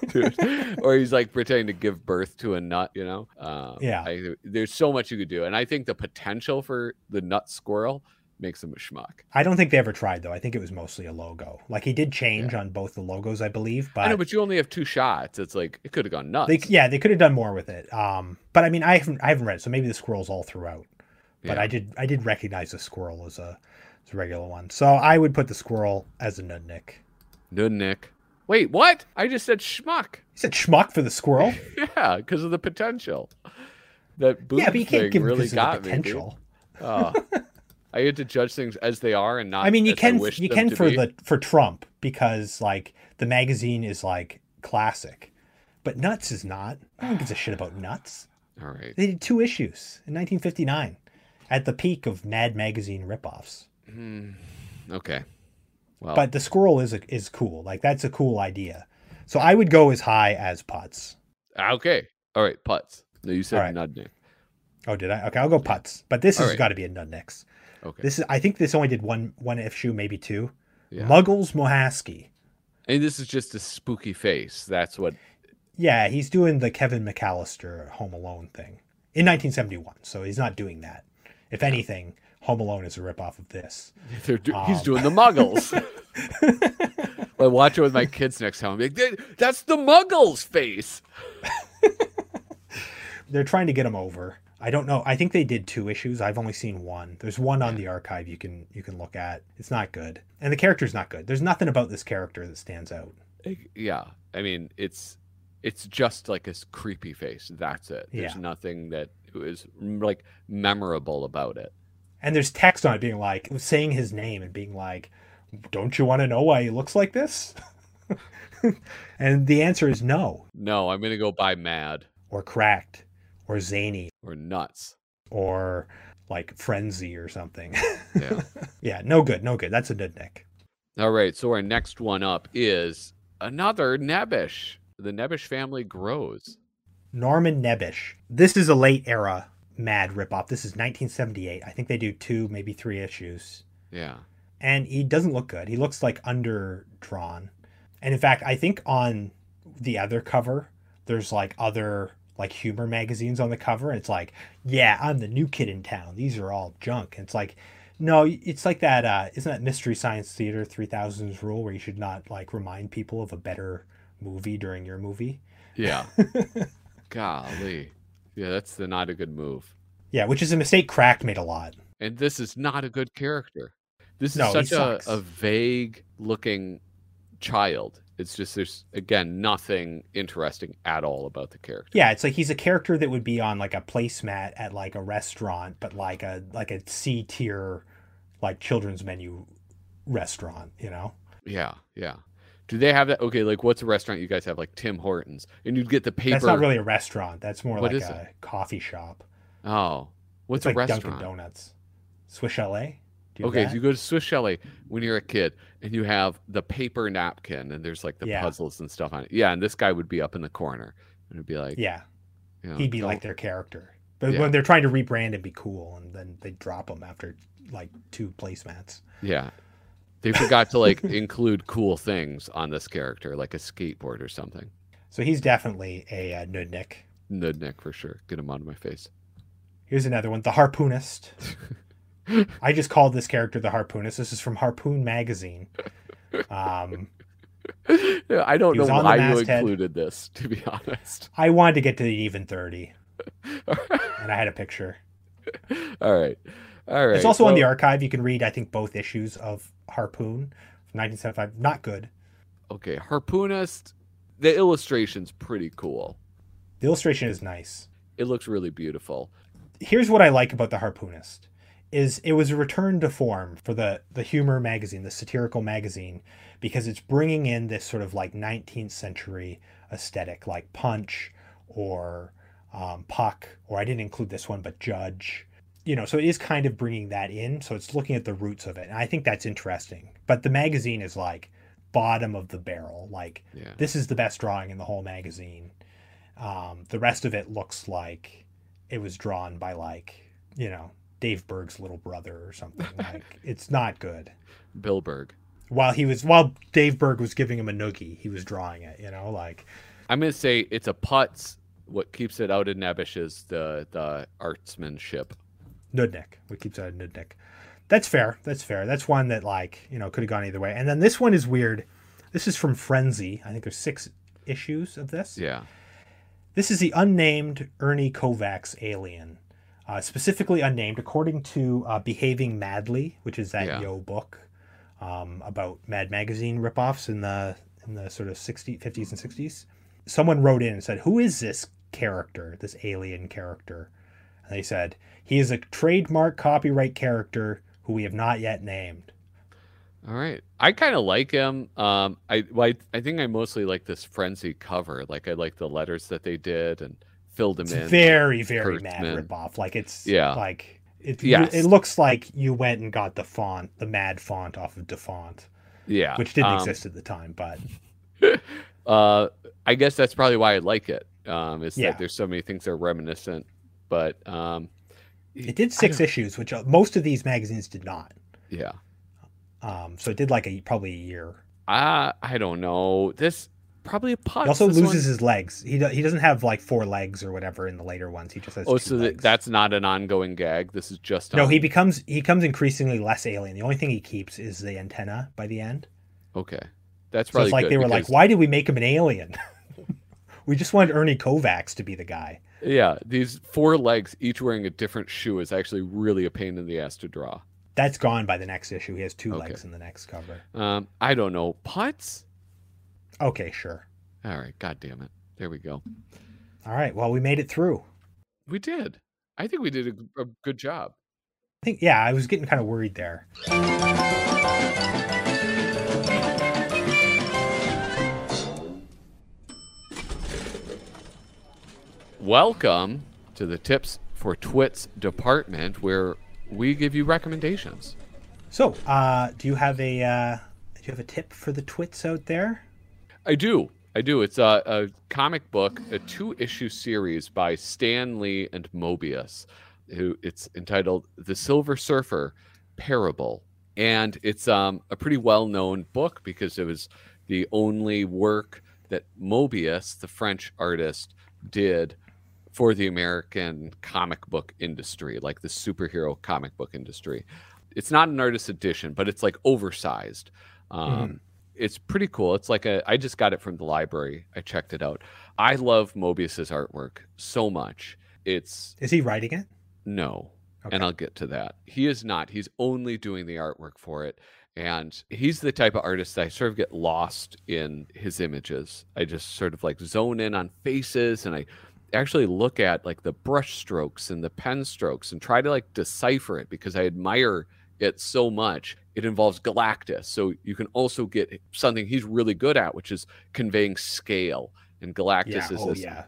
Dude. or he's like pretending to give birth to a nut, you know? Um, Yeah. I, there's so much you could do. And I think the potential for the nut squirrel makes him a schmuck. I don't think they ever tried though. I think it was mostly a logo. Like he did change on both the logos, I believe, but I know, but you only have two shots. It's like it could have gone nuts. They, yeah, they could have done more with it. Um, but I mean, I haven't I haven't read it, so maybe the squirrel's all throughout. But Yeah. I did I did recognize the squirrel as a as a regular one, so I would put the squirrel as a nudnik. Nudnik. Wait, what? I just said schmuck. You said schmuck for the squirrel? [LAUGHS] Yeah, because of the potential. That yeah, but you can't give really got the me. potential. Oh. [LAUGHS] I had to judge things as they are and not. I mean, you can you can for be. the for Trump because like the magazine is like classic, but Nuts is not. I don't give a shit about Nuts. All right. They did two issues in 1959, at the peak of Mad Magazine ripoffs. Hmm. Okay. Well, but the squirrel is a, is cool. Like that's a cool idea. So I would go as high as putz. okay. All right. Putz. No, you said All right. Nudnik. Oh, did I? Okay, I'll go putz. But this All has right. got to be a Nudniks. Okay. This is. I think this only did one one issue, maybe two. Yeah. Muggles Mohaski. And this is just a spooky face. That's what. Yeah, he's doing the Kevin McAllister Home Alone thing in 1971. So he's not doing that. If anything, Home Alone is a ripoff of this. [LAUGHS] They're do- he's Um. doing the Muggles. [LAUGHS] I watch it with my kids next time. I'm like, that's the Muggles face. [LAUGHS] They're trying to get him over. I don't know. I think they did two issues. I've only seen one. There's one on the archive you can you can look at. It's not good, and the character's not good. There's nothing about this character that stands out. Yeah. I mean, it's it's just like a creepy face. That's it. There's Yeah. nothing that is like memorable about it. And there's text on it being like saying his name and being like, "Don't you want to know why he looks like this?" [LAUGHS] and the answer is no, No, I'm gonna go buy mad or cracked, or zany, or nuts. or like frenzy or something. Yeah. [LAUGHS] yeah, no good, no good. That's a Nudnik. All right, so our next one up is another Nebbish. The Nebbish family grows. Norman Nebbish. This is a late era Mad ripoff. This is 1978. I think they do two, maybe three issues. Yeah. And he doesn't look good. He looks like underdrawn. And in fact, I think on the other cover, there's like other like humor magazines on the cover. And it's like, yeah, I'm the new kid in town. These are all junk. And it's like, no, it's like that. Uh, isn't that Mystery Science Theater 3000's rule where you should not like remind people of a better movie during your movie? Yeah. [LAUGHS] Golly. Yeah, that's the not a good move. Yeah, which is a mistake crack made a lot. And this is not a good character. This is No, such a, a vague looking child. It's just there's again nothing interesting at all about the character. Yeah, it's like he's a character that would be on like a placemat at like a restaurant, but like a like a C tier like children's menu restaurant, you know? Yeah, yeah. Do they have that? Okay, like what's a restaurant you guys have? Like Tim Hortons, and you'd get the paper. That's not really a restaurant. That's more What like is a coffee shop. Oh, what's it's a like restaurant? Dunkin' Donuts. Swiss Chalet? Do Okay, that? so you go to Swiss Chalet when you're a kid, and you have the paper napkin, and there's like the Yeah. puzzles and stuff on it. Yeah, and this guy would be up in the corner, and it'd be like, Yeah. you know, He'd be like their character. But Yeah. when they're trying to rebrand and be cool and then they drop him after like two placemats. Yeah. They forgot to like include cool things on this character, like a skateboard or something. So he's definitely a uh, Nudnik. Nudnik for sure. Get him out of my face. Here's another one, the Harpoonist. [LAUGHS] I just called this character the Harpoonist. This is from Harpoon Magazine. Um, Yeah, I don't know was on the why you included this, to be honest. I wanted to get to the even 30, [LAUGHS] and I had a picture. All right. All right. It's also on the archive. You can read, I think, both issues of Harpoon from 1975. Not good. Okay, Harpoonist. The illustration's pretty cool. The illustration is nice. It looks really beautiful. Here's what I like about the Harpoonist is it was a return to form for the the humor magazine, the satirical magazine, because it's bringing in this sort of like 19th century aesthetic, like Punch or um, Puck, or I didn't include this one, but Judge. You know, so it is kind of bringing that in. So it's looking at the roots of it, and I think that's interesting. But the magazine is like bottom of the barrel. Like Yeah. this is the best drawing in the whole magazine. Um, the rest of it looks like it was drawn by like you know Dave Berg's little brother or something. [LAUGHS] Like it's not good. Bill Berg. While he was while Dave Berg was giving him a noogie, he was drawing it. You know, like I'm gonna say it's a putz. What keeps it out of Nebbish is the the artsmanship. Nudnik. We keep saying Nudnik. That's fair. That's fair. That's one that like you know could have gone either way. And then this one is weird. This is from Frenzy. I think there's six issues of this. Yeah. This is the unnamed Ernie Kovacs alien, uh, specifically unnamed, according to uh, Behaving Madly, which is that Yeah. Yo book um, about Mad Magazine ripoffs in the in the sort of 60s, 50s, and 60s. Someone wrote in and said, "Who is this character? This alien character?" And they said, "He is a trademark copyright character who we have not yet named." All right. I kind of like him. Um, I, well, I I think I mostly like this frenzy cover. Like I like the letters that they did and filled them It's in. very, very mad ripoff. Like it's Yeah. like it. Yes. It looks like you went and got the font, the mad font off of DaFont, Yeah. which didn't um, exist at the time. But [LAUGHS] Uh, I guess that's probably why I like it. Um, is Yeah. that there's so many things that are reminiscent, but um, it did six issues, which uh, most of these magazines did not. Yeah. Um, so it did like a probably a year. I I don't know. This probably a putz. He also this loses one- his legs. He do, he doesn't have like four legs or whatever in the later ones. He just has. Oh, two so that, legs. that's not an ongoing gag. This is just no. on- He becomes he becomes increasingly less alien. The only thing he keeps is the antenna by the end. okay. That's So probably it's like good they were like, why did we make him an alien? [LAUGHS] we just wanted Ernie Kovacs to be the guy. Yeah, these four legs, each wearing a different shoe, is actually really a pain in the ass to draw. That's gone by the next issue. He has two Okay. legs in the next cover. Um, I don't know. Putz? Okay, sure. All right. God damn it. There we go. All right. Well, we made it through. We did. I think we did a, a good job. I think, yeah, I was getting kind of worried there. Welcome to the Tips for Twits department where we give you recommendations. So, uh, do you have a uh, do you have a tip for the twits out there? I do. I do. It's a, a comic book, a two issue series by Stan Lee and Moebius. Who it's entitled "The Silver Surfer Parable," and it's um, a pretty well known book because it was the only work that Moebius, the French artist, did for the American comic book industry, like the superhero comic book industry. It's not an artist edition, but it's like oversized. Um, It's pretty cool. It's like a. I just got it from the library. I checked it out. I love Moebius's artwork so much. It's Is he writing it? no. Okay. And I'll get to that. He is not. He's only doing the artwork for it. And he's the type of artist that I sort of get lost in his images. I just sort of like zone in on faces and I actually look at like the brush strokes and the pen strokes and try to like decipher it because I admire it so much. It involves Galactus. So you can also get something he's really good at, which is conveying scale. And Galactus Yeah. is Oh this yeah.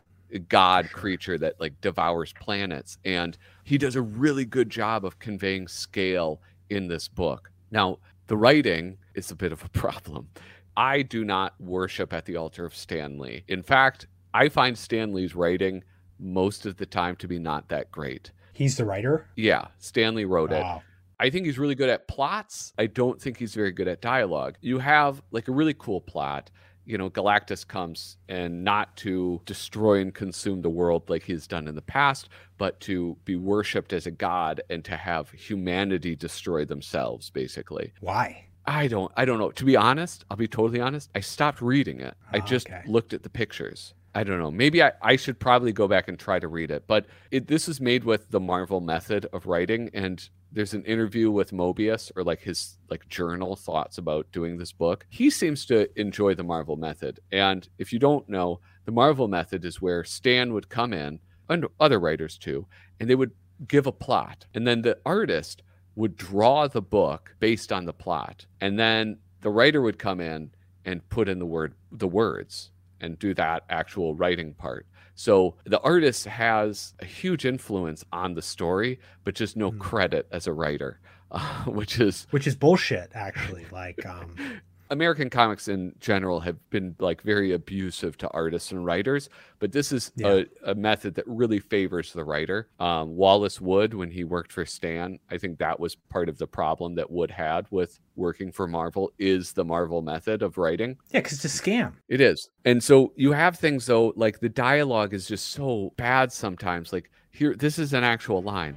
god creature that like devours planets and he does a really good job of conveying scale in this book now the writing is a bit of a [LAUGHS] problem i do not worship at the altar of Stan Lee in fact i find Stan Lee's writing most of the time to be not that great He's the writer. yeah Stan Lee wrote it Wow. I think he's really good at plots. I don't think he's very good at dialogue. You have like a really cool plot. You know, Galactus comes and not to destroy and consume the world like he's done in the past, but to be worshipped as a god and to have humanity destroy themselves, basically. Why? I don't I don't know. To be honest, I'll be totally honest. I stopped reading it. I Oh, just okay. looked at the pictures. I don't know. Maybe I, I should probably go back and try to read it. But it, this is made with the Marvel method of writing, and there's an interview with Moebius or like his like journal thoughts about doing this book. He seems to enjoy the Marvel method. And if you don't know, the Marvel method is where Stan would come in and other writers too, and they would give a plot, and then the artist would draw the book based on the plot, and then the writer would come in and put in the word the words and do that actual writing part. So the artist has a huge influence on the story, but just no Mhm. credit as a writer, uh, [LAUGHS] which is Which is bullshit, actually. Like, um, [LAUGHS] American comics in general have been like very abusive to artists and writers, but this is Yeah. a, a method that really favors the writer. Um, Wallace Wood, when he worked for Stan, I think that was part of the problem that Wood had with working for Marvel is the Marvel method of writing. yeah, because it's a scam. It is. And so you have things though, like the dialogue is just so bad sometimes. Like here, this is an actual line.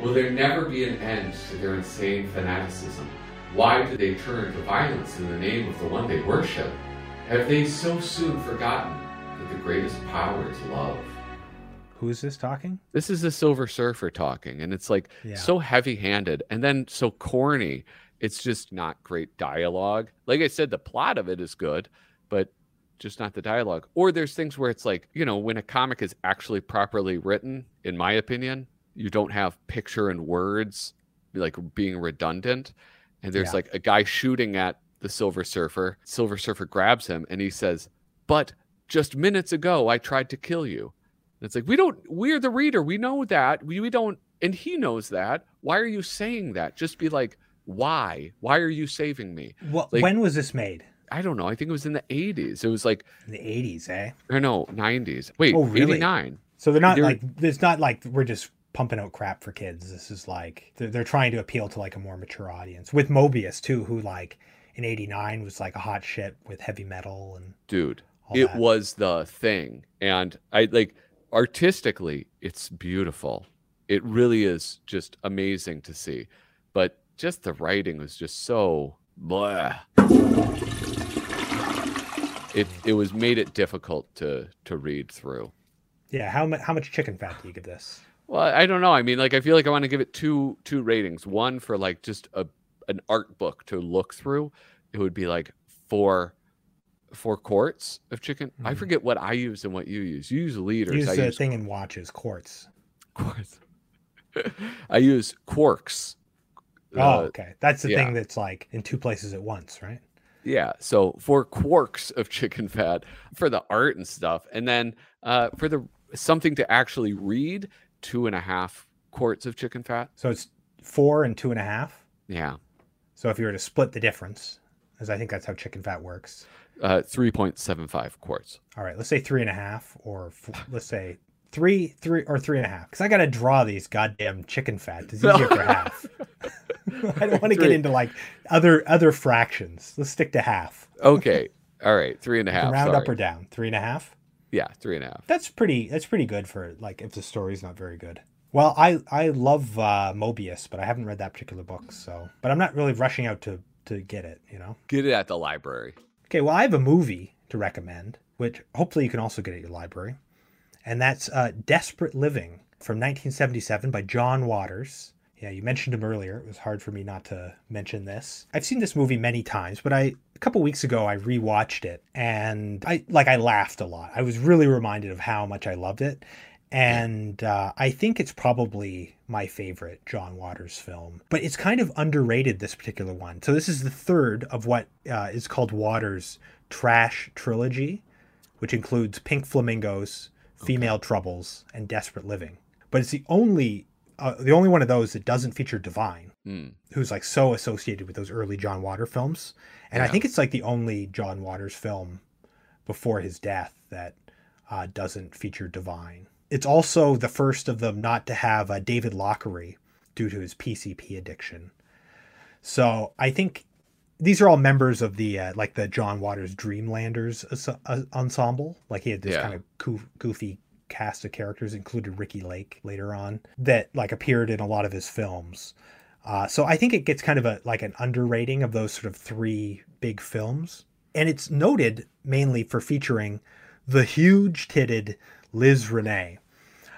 Will there never be an end to their insane fanaticism? Why do they turn to violence in the name of the one they worship? Have they so soon forgotten that the greatest power is love? Who is this talking? This is the Silver Surfer talking, and it's like Yeah. so heavy handed and then so corny. It's just not great dialogue. Like I said, the plot of it is good, but just not the dialogue. Or there's things where it's like, you know, when a comic is actually properly written, in my opinion, you don't have picture and words like being redundant. And there's Yeah. like a guy shooting at the Silver Surfer. Silver Surfer grabs him and he says, But just minutes ago, I tried to kill you. And it's like, we don't, we're the reader. We know that. We, we don't, and he knows that. Why are you saying that? Just be like, why? Why are you saving me? What? Like- when was this made? I don't know. I think it was in the 80s. It was like, In the eighties, eh? or no, 90s. Wait, Oh, really? 89. So they're not They're- like it's not like we're just pumping out crap for kids. This is like they're, they're trying to appeal to like a more mature audience. With Moebius too, who like in '89 was like a hot shit with heavy metal and Dude, it that. was the thing. And I like artistically, it's beautiful. It really is just amazing to see. But just the writing was just so blah. It it was made it difficult to to read through. yeah. How much how much chicken fat do you give this? Well, I don't know. I mean, like I feel like I want to give it two two ratings. One for like just a an art book to look through. It would be like four four quarts of chicken. I Mhm. forget what I use and what you use. You use liters. Use I the use thing in watches, quarts. quarts. [LAUGHS] I use quarks. oh, Uh, okay. That's the yeah. thing that's like in two places at once, right? Yeah, so four quarks of chicken fat for the art and stuff, and then uh, for the something to actually read, two and a half quarts of chicken fat. So it's four and two and a half. Yeah. So if you were to split the difference, because I think that's how chicken fat works. Uh, 3.75 quarts. All right, let's say three and a half, or let's say three, three, or three and a half. Because I got to draw these goddamn chicken fat. It's easier for half. [LAUGHS] [LAUGHS] I don't want to get into like other other fractions. Let's stick to half. Okay. All right. Three and a half. round sorry. up or down. Three and a half. Yeah, three and a half. That's pretty. That's pretty good for like if the story's not very good. Well, I I love uh, Moebius, but I haven't read that particular book. So, but I'm not really rushing out to to get it. You know. Get it at the library. Okay, well, I have a movie to recommend, which hopefully you can also get at your library, and that's uh, Desperate Living from 1977 by John Waters. Yeah, you mentioned him earlier. It was hard for me not to mention this. I've seen this movie many times, but I a couple weeks ago I rewatched it and I like I laughed a lot. I was really reminded of how much I loved it, and uh, I think it's probably my favorite John Waters film. But it's kind of underrated this particular one. So this is the third of what uh, is called Waters' trash trilogy, which includes Pink Flamingos, Female Troubles, and Desperate Living. But it's the only uh, the only one of those that doesn't feature Divine, Hmm. who's like so associated with those early John Water films. And I think it's like the only John Waters film before his death that uh, doesn't feature Divine. It's also the first of them not to have uh, David Lochary due to his PCP addiction. So I think these are all members of the uh, like the John Waters Dreamlanders ensemble. Like he had this Yeah. kind of goof- goofy cast of characters, included Ricki Lake later on, that like appeared in a lot of his films. Uh, so I think it gets kind of a like an underrating of those sort of three big films, and it's noted mainly for featuring the huge-titted Liz Renay.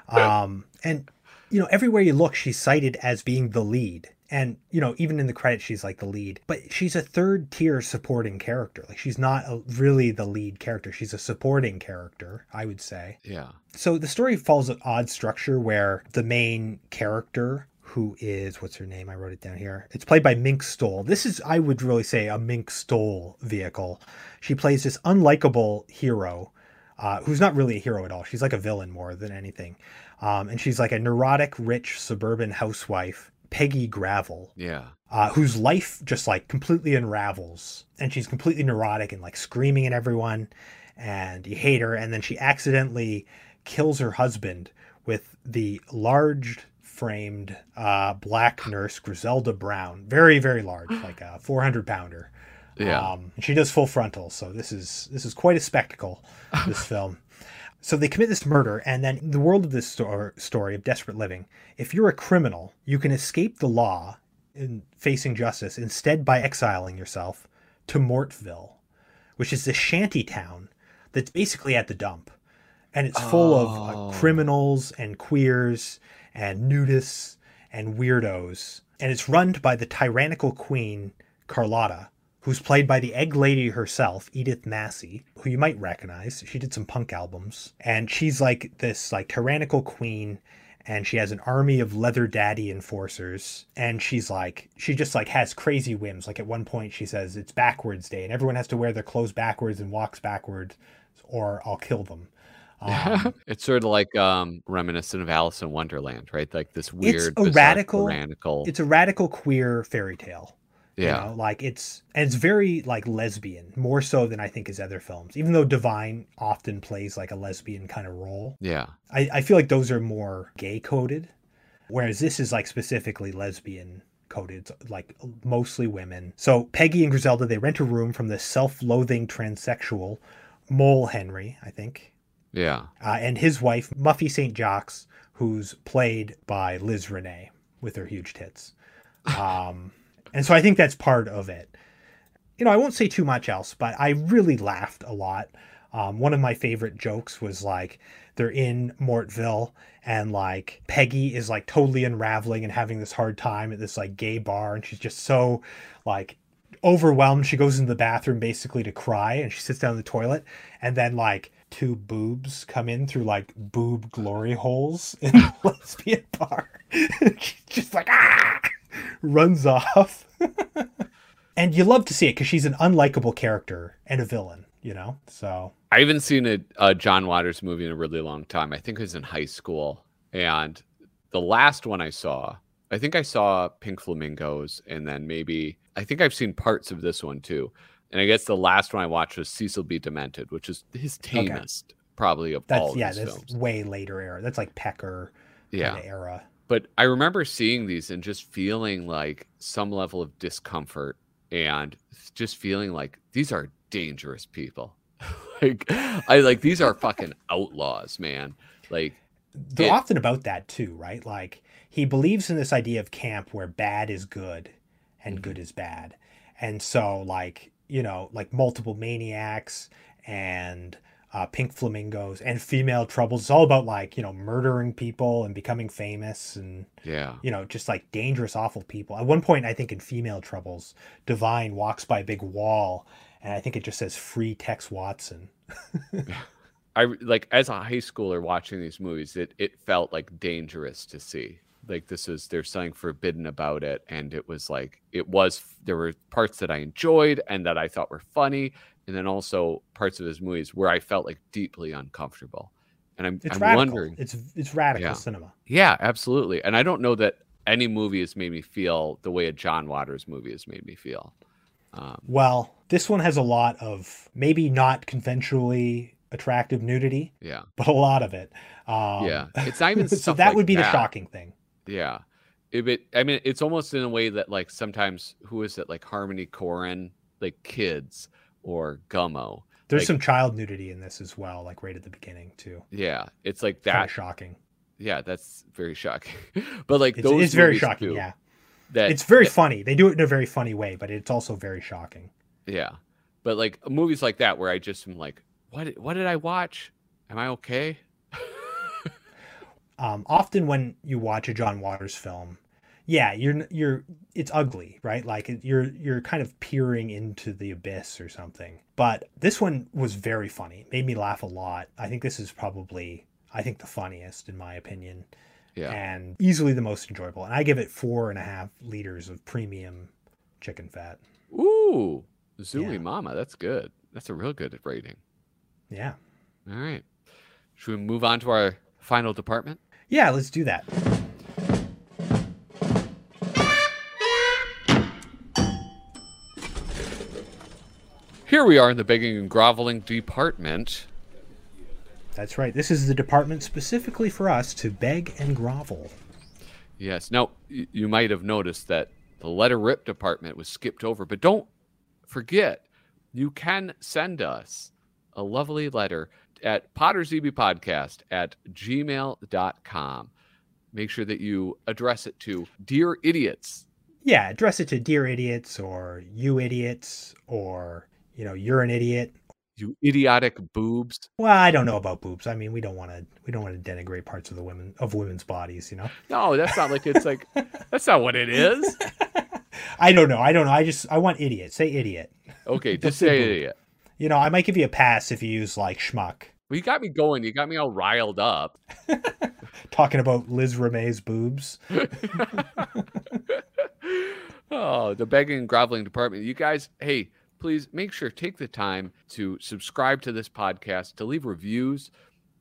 Um, and you know, everywhere you look, she's cited as being the lead. And, you know, even in the credits, she's like the lead. But she's a third tier supporting character. Like, she's not a, really the lead character. She's a supporting character, I would say. Yeah. So the story follows an odd structure where the main character, who is, what's her name? I wrote it down here. It's played by Mink Stole. This is, I would really say, a Mink Stole vehicle. She plays this unlikable hero uh, who's not really a hero at all. She's like a villain more than anything. Um, and she's like a neurotic, rich suburban housewife, Peggy Gravel, Yeah. uh, whose life just like completely unravels. And she's completely neurotic and like screaming at everyone. And you hate her. And then she accidentally kills her husband with the large framed uh, black nurse Griselda Brown. Very, very large, [GASPS] like a 400 pounder. Yeah. Um, and she does full frontal, so this is this is quite a spectacle. [LAUGHS] This film. So they commit this murder, and then in the world of this sto- story of desperate living, if you're a criminal, you can escape the law in facing justice instead by exiling yourself to Mortville, which is this shanty town that's basically at the dump, and it's full of Oh. uh, criminals and queers and nudists and weirdos, and it's run by the tyrannical queen Carlotta, who's played by the egg lady herself, Edith Massey, who you might recognize. She did some punk albums, and she's like this like tyrannical queen and she has an army of leather daddy enforcers. And she's like she just like has crazy whims. Like at one point she says it's backwards day and everyone has to wear their clothes backwards and walks backwards or i'll kill them um, [LAUGHS] it's sort of like um reminiscent of Alice in Wonderland, right? Like this weird, it's a radical- it's a radical queer fairy tale yeah. You know, like it's and it's very like lesbian, more so than I think his other films. Even though Divine often plays like a lesbian kind of role, Yeah. I, I feel like those are more gay coded, whereas this is like specifically lesbian coded, like mostly women. So Peggy and Griselda they rent a room from the self-loathing transsexual Mole Henry, I think, Yeah. uh, and his wife Muffy St. Jacques, who's played by Liz Renay with her huge tits. [LAUGHS] Um, and so I think that's part of it. You know, I won't say too much else, but I really laughed a lot. Um, one of my favorite jokes was like they're in Mortville and like Peggy is like totally unraveling and having this hard time at this like gay bar and she's just so like overwhelmed. She goes into the bathroom basically to cry and she sits down in the toilet and then like two boobs come in through like boob glory holes [LAUGHS] in the lesbian bar. she's [LAUGHS] just like ah runs off. [LAUGHS] and you love to see it because she's an unlikable character and a villain. you know. So I haven't seen a, a John Waters movie in a really long time. I think it was in high school, and the last one I saw, I think I saw Pink Flamingos, and then maybe I think I've seen parts of this one too. And I guess the last one I watched was Cecil B. Demented, which is his tamest, probably of that's all of yeah, that's films. way later era. That's like Pecker Yeah. era. But I remember seeing these and just feeling like some level of discomfort and just feeling like these are dangerous people. [LAUGHS] like I like these are fucking [LAUGHS] outlaws, man. Like They're it- often about that too, right? Like he believes in this idea of camp where bad is good and Mm-hmm. good is bad. And so like, you know, like multiple maniacs and uh, pink flamingos and female troubles. It's all about like, you know, murdering people and becoming famous and yeah. you know, just like dangerous, awful people. At one point, I think in Female Troubles, Divine walks by a big wall, and I think it just says "Free Tex Watson." [LAUGHS] I like as a high schooler watching these movies, it it felt like dangerous to see. Like this is there's something forbidden about it, and it was like it was. There were parts that I enjoyed and that I thought were funny, and then also parts of his movies where I felt like deeply uncomfortable. And I'm It's I'm radical. wondering, It's it's radical Yeah. cinema. yeah, absolutely. And I don't know that any movie has made me feel the way a John Waters movie has made me feel. Um, Well, this one has a lot of maybe not conventionally attractive nudity, yeah, but a lot of it. Um, yeah. It's not even [LAUGHS] so that like would be the shocking thing. Yeah. If it, I mean, it's almost in a way that like sometimes who is it like Harmony Korine, like kids or Gummo. There's like, some child nudity in this as well, like right at the beginning too. yeah, it's like Kind that. of shocking. Yeah, that's very shocking. [LAUGHS] but like It's, those, it's very shocking. Yeah, that it's very that- funny. They do it in a very funny way, but it's also very shocking. yeah. But like movies like that where I just am like, what? What did I watch? Am I okay? Um, often when you watch a John Waters film, yeah, you're you're it's ugly, right? Like you're you're kind of peering into the abyss or something. But this one was very funny, made me laugh a lot. I think this is probably I think the funniest in my opinion, Yeah. and easily the most enjoyable. And I give it four and a half liters of premium chicken fat. Ooh, Zooey Yeah. Mama. That's good. That's a real good rating. Yeah, All right. Should we move on to our final department? Yeah, let's do that. Here we are in the begging and groveling department. That's right. This is the department specifically for us to beg and grovel. Yes. Now, you might have noticed that the letter rip department was skipped over, but don't forget, you can send us a lovely letter at podrzebiepodcast at gmail.com. Make sure that you address it to Dear Idiots. Yeah, address it to dear idiots or you idiots or you know you're an idiot. You idiotic boobs. Well, I don't know about boobs. I mean, we don't want to we don't want to denigrate parts of the women of women's bodies. You know, No, that's not like it's like, [LAUGHS] that's not what it is. I don't know. I don't know. I just I want idiot. Say idiot. Okay, [LAUGHS] just say idiot. You know, I might give you a pass if you use like schmuck. Well, you got me going. You got me all riled up. [LAUGHS] Talking about Liz Renay's boobs. [LAUGHS] oh, the begging and groveling department. You guys, hey, please make sure take the time to subscribe to this podcast, to leave reviews,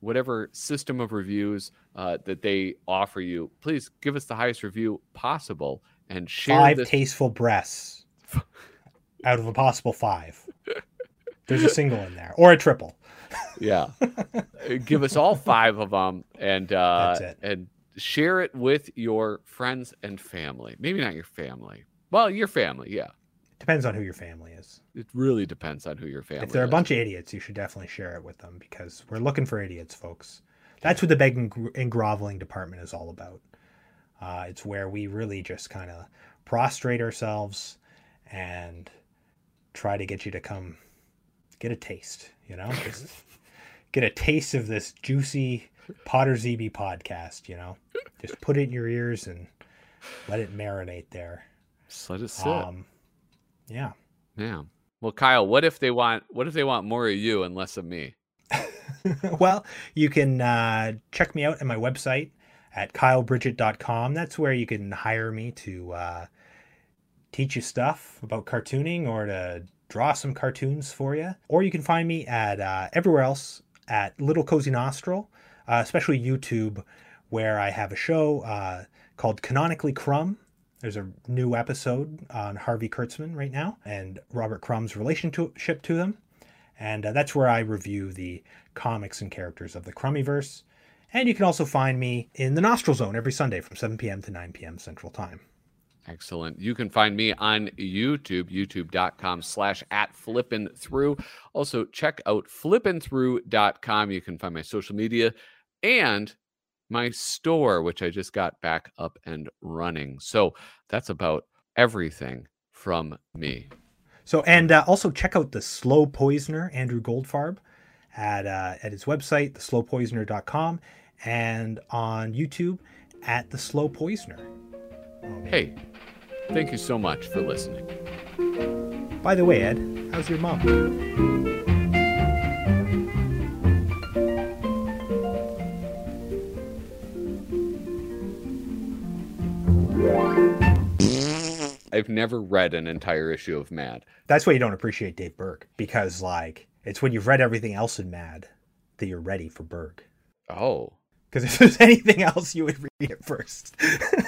whatever system of reviews uh, that they offer you. Please give us the highest review possible and share Five this. tasteful breasts [LAUGHS] out of a possible five. There's a single in there or a triple. yeah, Uh, give us all five of them and uh, That's it. and share it with your friends and family. Maybe not your family. Well, your family, yeah. Depends on who your family is. It really depends on who your family. If they're a bunch of idiots, you should definitely share it with them because we're looking for idiots, folks. That's what the begging and groveling department is all about. Uh, it's where we really just kind of prostrate ourselves and try to get you to come get a taste, you know? Just get a taste of this juicy Podrzebie podcast, you know? Just put it in your ears and let it marinate there. Just let it sit. Um, yeah. Yeah. Well, Kyle, what if they want what if they want more of you and less of me? [LAUGHS] well, you can uh, check me out at my website at kylebridgett.com. That's where you can hire me to uh, teach you stuff about cartooning or to draw some cartoons for you. Or you can find me at uh, everywhere else at Little Cozy Nostril, uh, especially YouTube, where I have a show uh, called Canonically Crumb. There's a new episode on Harvey Kurtzman right now and Robert Crumb's relationship to them. And uh, that's where I review the comics and characters of the Crummyverse. And you can also find me in the Nostril Zone every Sunday from 7 p.m. to 9 p.m. Central Time. Excellent. You can find me on YouTube, youtube.com slash at flippin through. Also, check out flippinthrough.com. You can find my social media and my store, which I just got back up and running. So that's about everything from me. So, and uh, also check out the Slow Poisoner, Andrew Goldfarb, at, uh, at his website, theslowpoisoner.com, and on YouTube at The Slow Poisoner. Hey, thank you so much for listening. By the way, Ed, how's your mom? I've never read an entire issue of Mad. That's why you don't appreciate Dave Berg because, like, it's when you've read everything else in Mad that you're ready for Berg. Oh. Because if there's [LAUGHS] anything else, you would read it first. [LAUGHS]